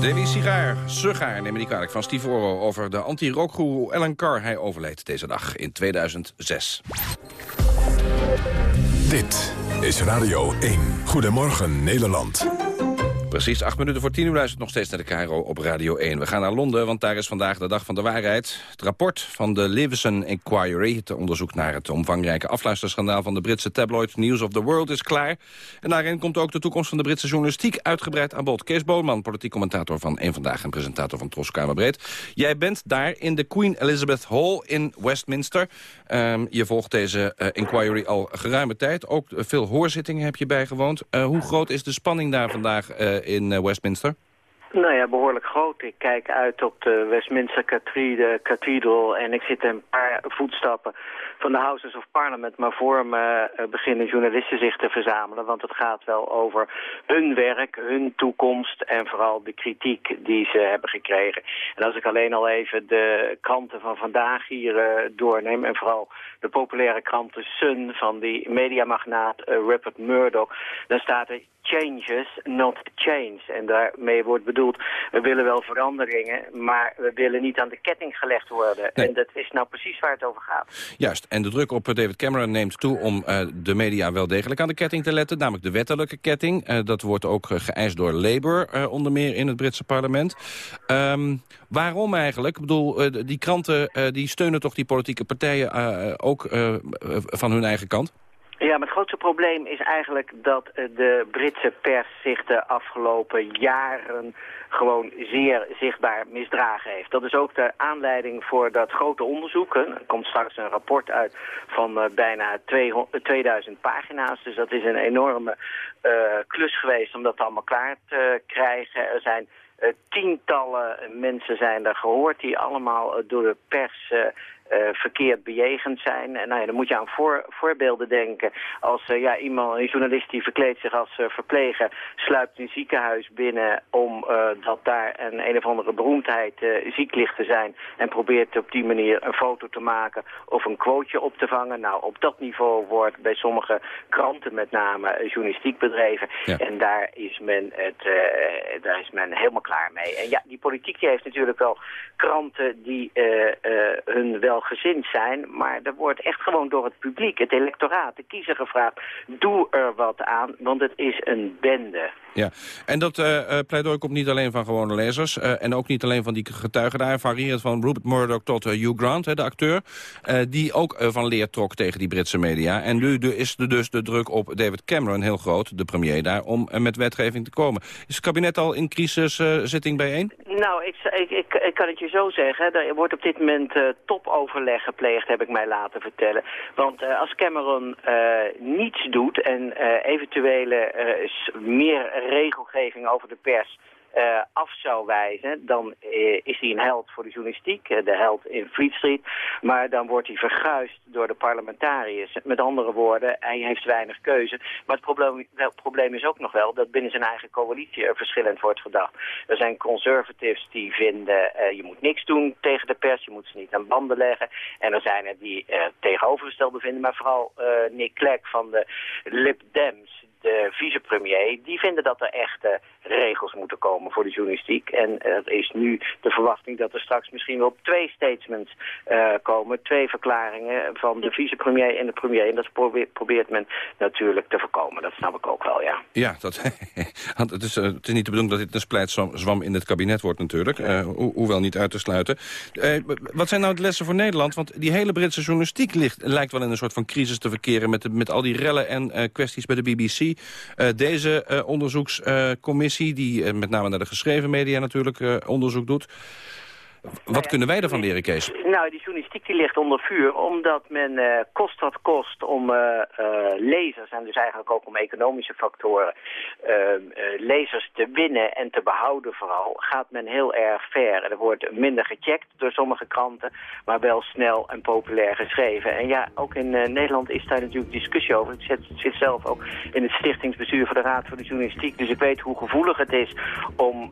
[SPEAKER 19] Davy Sigaar, Sugaar, neem me niet kwalijk, van Steve Oro... over de anti-rookgoeroe Ellen Carr. Hij overleed deze dag in 2006.
[SPEAKER 7] Dit is Radio 1. Goedemorgen Nederland.
[SPEAKER 19] Precies acht minuten voor tien uur luistert nog steeds naar de Cairo op Radio 1. We gaan naar Londen, want daar is vandaag de dag van de waarheid. Het rapport van de Leveson Inquiry, het onderzoek naar het omvangrijke afluisterschandaal van de Britse tabloid News of the World is klaar. En daarin komt ook de toekomst van de Britse journalistiek uitgebreid aan bod. Kees Boonman, politiek commentator van Eén Vandaag en presentator van Tros Kamerbreed. Jij bent daar in de Queen Elizabeth Hall in Westminster. Um, je volgt deze uh, inquiry al geruime tijd. Ook veel hoorzittingen heb je bijgewoond. Uh, hoe groot is de spanning daar vandaag uh, in uh, Westminster?
[SPEAKER 27] Nou ja, behoorlijk groot. Ik kijk uit op de Westminster Cathedral en ik zit een paar voetstappen van de Houses of Parliament. Maar voor me uh, beginnen journalisten zich te verzamelen, want het gaat wel over hun werk, hun toekomst en vooral de kritiek die ze hebben gekregen. En als ik alleen al even de kranten van vandaag hier uh, doorneem en vooral de populaire krant The Sun van die mediamagnaat uh, Rupert Murdoch, dan staat er changes, not change. En daarmee wordt bedoeld, we willen wel veranderingen, maar we willen niet aan de ketting gelegd worden. Nee. En dat is nou precies waar het over gaat.
[SPEAKER 19] Juist, en de druk op David Cameron neemt toe om uh, de media wel degelijk aan de ketting te letten, namelijk de wettelijke ketting. Uh, dat wordt ook uh, geëist door Labour, onder meer in het Britse parlement. Um, waarom eigenlijk? Ik bedoel, die kranten die steunen toch die politieke partijen ook van hun eigen kant?
[SPEAKER 27] Ja, maar het grootste probleem is eigenlijk dat de Britse pers zich de afgelopen jaren gewoon zeer zichtbaar misdragen heeft. Dat is ook de aanleiding voor dat grote onderzoek. Er komt straks een rapport uit van uh, bijna 200, 2000 pagina's. Dus dat is een enorme klus geweest om dat allemaal klaar te krijgen. Er zijn tientallen mensen zijn er gehoord die allemaal door de pers uh, verkeerd bejegend zijn. En nou ja, dan moet je aan voor, voorbeelden denken. Als ja, iemand, een journalist die verkleedt zich als verpleger... sluipt een ziekenhuis binnen omdat daar een een of andere beroemdheid ziek ligt te zijn... en probeert op die manier een foto te maken of een quoteje op te vangen. Nou, op dat niveau wordt bij sommige kranten met name journalistiek bedreven. En daar is, men het, daar is men helemaal klaar mee. En ja, die politiek die heeft natuurlijk wel kranten die hun welgezind zijn. Maar er wordt echt gewoon door het publiek, het electoraat, de kiezer gevraagd... doe er wat aan, want het is een bende.
[SPEAKER 19] Ja, en dat uh, pleidooi komt niet alleen van gewone lezers... Uh, en ook niet alleen van die getuigen daar... varieert van Rupert Murdoch tot Hugh Grant, hè, de acteur... die ook van leer trok tegen die Britse media. En nu is er dus de druk op David Cameron heel groot, de premier daar... om met wetgeving te komen. Is het kabinet al in crisissitting bijeen?
[SPEAKER 27] Nou, ik, ik, ik, ik, kan het je zo zeggen. Er wordt op dit moment topoverleg gepleegd, heb ik mij laten vertellen. Want als Cameron niets doet en eventuele meer regelgeving over de pers uh, af zou wijzen, dan uh, is hij een held voor de journalistiek, uh, de held in Fleet Street. Maar dan wordt hij verguisd door de parlementariërs. Met andere woorden, hij heeft weinig keuze. Maar het probleem, het probleem is ook nog wel dat binnen zijn eigen coalitie er verschillend wordt gedacht. Er zijn conservatives die vinden, je moet niks doen tegen de pers, je moet ze niet aan banden leggen. En er zijn er die tegenovergestelde vinden, maar vooral Nick Clegg van de Lib Dems, de vicepremier, die vinden dat er echte regels moeten komen voor de journalistiek. En er is nu de verwachting dat er straks misschien wel twee statements uh, komen. Twee verklaringen van de vicepremier en de premier. En dat probeert, probeert men natuurlijk te voorkomen. Dat snap ik ook wel, ja.
[SPEAKER 19] Ja, dat, *laughs* het, is, uh, het is niet de bedoeling dat dit een splijtzwam in het kabinet wordt natuurlijk. Uh, ho hoewel niet uit te sluiten. wat zijn nou de lessen voor Nederland? Want die hele Britse journalistiek ligt, lijkt wel in een soort van crisis te verkeren... met, de, met al die rellen en kwesties bij de BBC. deze onderzoekscommissie die eh, met name naar de geschreven media natuurlijk eh, onderzoek doet. Wat kunnen wij ervan leren, Kees?
[SPEAKER 27] Nou, die die ligt onder vuur omdat men uh, kost wat kost om uh, lezers en dus eigenlijk ook om economische factoren ehm, lezers te winnen en te behouden vooral, gaat men heel erg ver. En er wordt minder gecheckt door sommige kranten, maar wel snel en populair geschreven. En ja, ook in Nederland is daar natuurlijk discussie over. Ik zit, zit, zelf ook in het stichtingsbestuur voor de Raad voor de Journalistiek, dus ik weet hoe gevoelig het is om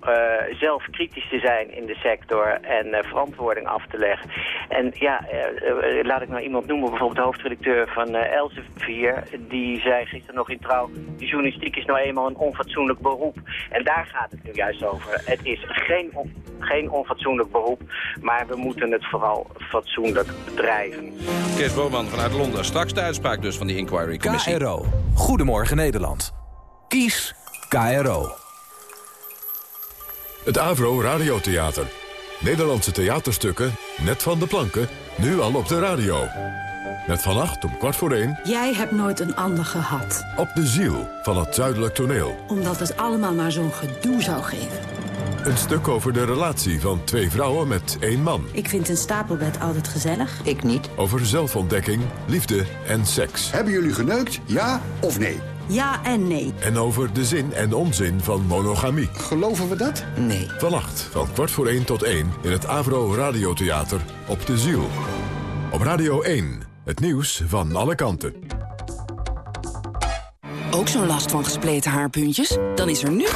[SPEAKER 27] zelf kritisch te zijn in de sector en verantwoording af te leggen. En ja, uh, laat ik nou iemand noemen, bijvoorbeeld de hoofdredacteur van Elsevier. Die zei gisteren nog in trouw, die journalistiek is nou eenmaal een onfatsoenlijk beroep. En daar gaat het nu juist over. Het is geen, on geen onfatsoenlijk beroep, maar we moeten het vooral fatsoenlijk bedrijven.
[SPEAKER 19] Kees Boman vanuit Londen. Straks de uitspraak dus van die Inquiry Commissie.
[SPEAKER 28] KRO. Goedemorgen Nederland. Kies KRO.
[SPEAKER 7] Het Avro Radiotheater. Nederlandse theaterstukken, net van de planken, nu al op de radio. Met vannacht om kwart voor één...
[SPEAKER 29] Jij hebt nooit een ander gehad.
[SPEAKER 7] Op de ziel van het zuidelijk toneel.
[SPEAKER 29] Omdat het allemaal maar zo'n gedoe zou geven.
[SPEAKER 7] Een stuk over de relatie van twee vrouwen met één man.
[SPEAKER 29] Ik vind een stapelbed altijd gezellig.
[SPEAKER 30] Ik niet.
[SPEAKER 7] Over zelfontdekking, liefde en seks.
[SPEAKER 31] Hebben jullie geneukt, ja of nee?
[SPEAKER 29] Ja en nee.
[SPEAKER 7] En over de zin en onzin van monogamie.
[SPEAKER 31] Geloven we dat?
[SPEAKER 30] Nee.
[SPEAKER 7] Vannacht van kwart voor één tot één in het Avro Radiotheater op de Ziel. Op Radio 1, het nieuws van alle kanten.
[SPEAKER 32] Ook zo'n last van gespleten haarpuntjes? Dan is er nu...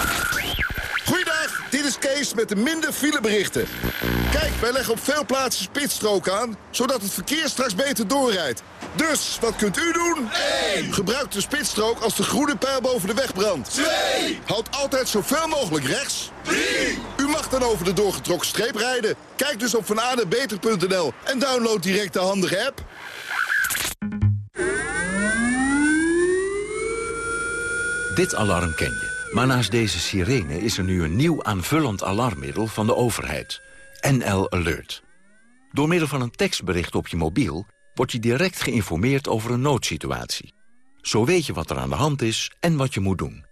[SPEAKER 33] Goeiedag, dit is Kees met de minder fileberichten. Kijk, wij leggen op veel plaatsen spitsstrook aan... zodat het verkeer straks beter doorrijdt. Dus, wat kunt u doen? 1. Gebruik de spitsstrook als de groene pijl boven de weg brandt. 2. Houd altijd zoveel mogelijk rechts. 3. U mag dan over de doorgetrokken streep rijden. Kijk dus op vanadebeter.nl en download direct de handige app.
[SPEAKER 28] Dit alarm ken je. Maar naast deze sirene is er nu een nieuw aanvullend alarmmiddel van de overheid. NL Alert. Door middel van een tekstbericht op je mobiel wordt je direct geïnformeerd over een noodsituatie. Zo weet je wat er aan de hand is en wat je moet doen.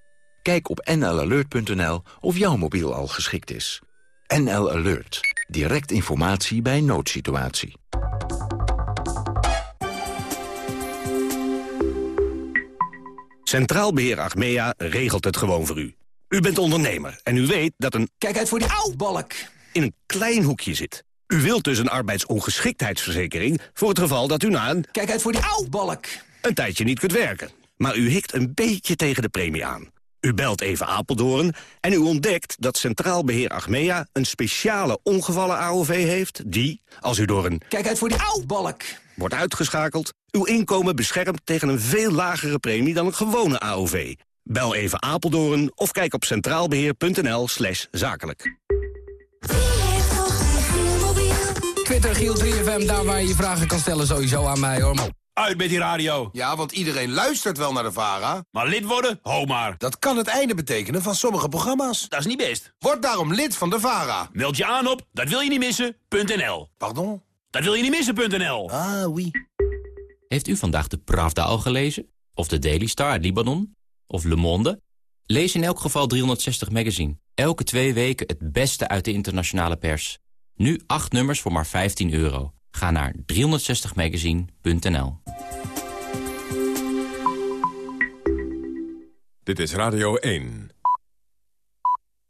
[SPEAKER 28] Kijk op nlalert.nl of jouw mobiel al geschikt is. NL Alert. Direct informatie bij noodsituatie.
[SPEAKER 34] Centraal Beheer Achmea regelt het gewoon voor u. U bent ondernemer en u weet dat een...
[SPEAKER 35] Kijk uit voor die balk!
[SPEAKER 34] ...in een klein hoekje zit.
[SPEAKER 23] U wilt dus een arbeidsongeschiktheidsverzekering... voor het geval dat u na een...
[SPEAKER 36] Kijk uit voor die balk.
[SPEAKER 23] een tijdje niet kunt werken. Maar u hikt een beetje tegen de premie aan. U belt even Apeldoorn en u ontdekt dat Centraal Beheer Achmea... een speciale ongevallen AOV heeft die, als u door een...
[SPEAKER 36] Kijk uit voor die balk.
[SPEAKER 23] wordt uitgeschakeld... uw inkomen beschermt tegen een veel lagere premie dan een gewone AOV. Bel even Apeldoorn of kijk op centraalbeheer.nl slash zakelijk.
[SPEAKER 36] Twitter Giel 3FM, daar waar je je vragen kan stellen sowieso aan mij hoor.
[SPEAKER 37] Uit met die radio.
[SPEAKER 38] Ja, want iedereen luistert wel naar de VARA.
[SPEAKER 37] Maar lid worden? Ho maar.
[SPEAKER 38] Dat kan het einde betekenen van sommige programma's.
[SPEAKER 37] Dat is niet best.
[SPEAKER 38] Word daarom lid van de VARA.
[SPEAKER 37] Meld je aan op dat wil je niet missen.nl.
[SPEAKER 38] Pardon?
[SPEAKER 37] Dat wil je niet missen.nl.
[SPEAKER 38] Ah, oui.
[SPEAKER 39] Heeft u vandaag de Pravda al gelezen? Of de Daily Star uit Libanon? Of Le Monde? Lees in elk geval 360 Magazine. Elke twee weken het beste uit de internationale pers. Nu acht nummers voor maar 15 euro. Ga naar 360magazine.nl
[SPEAKER 7] Dit is Radio 1.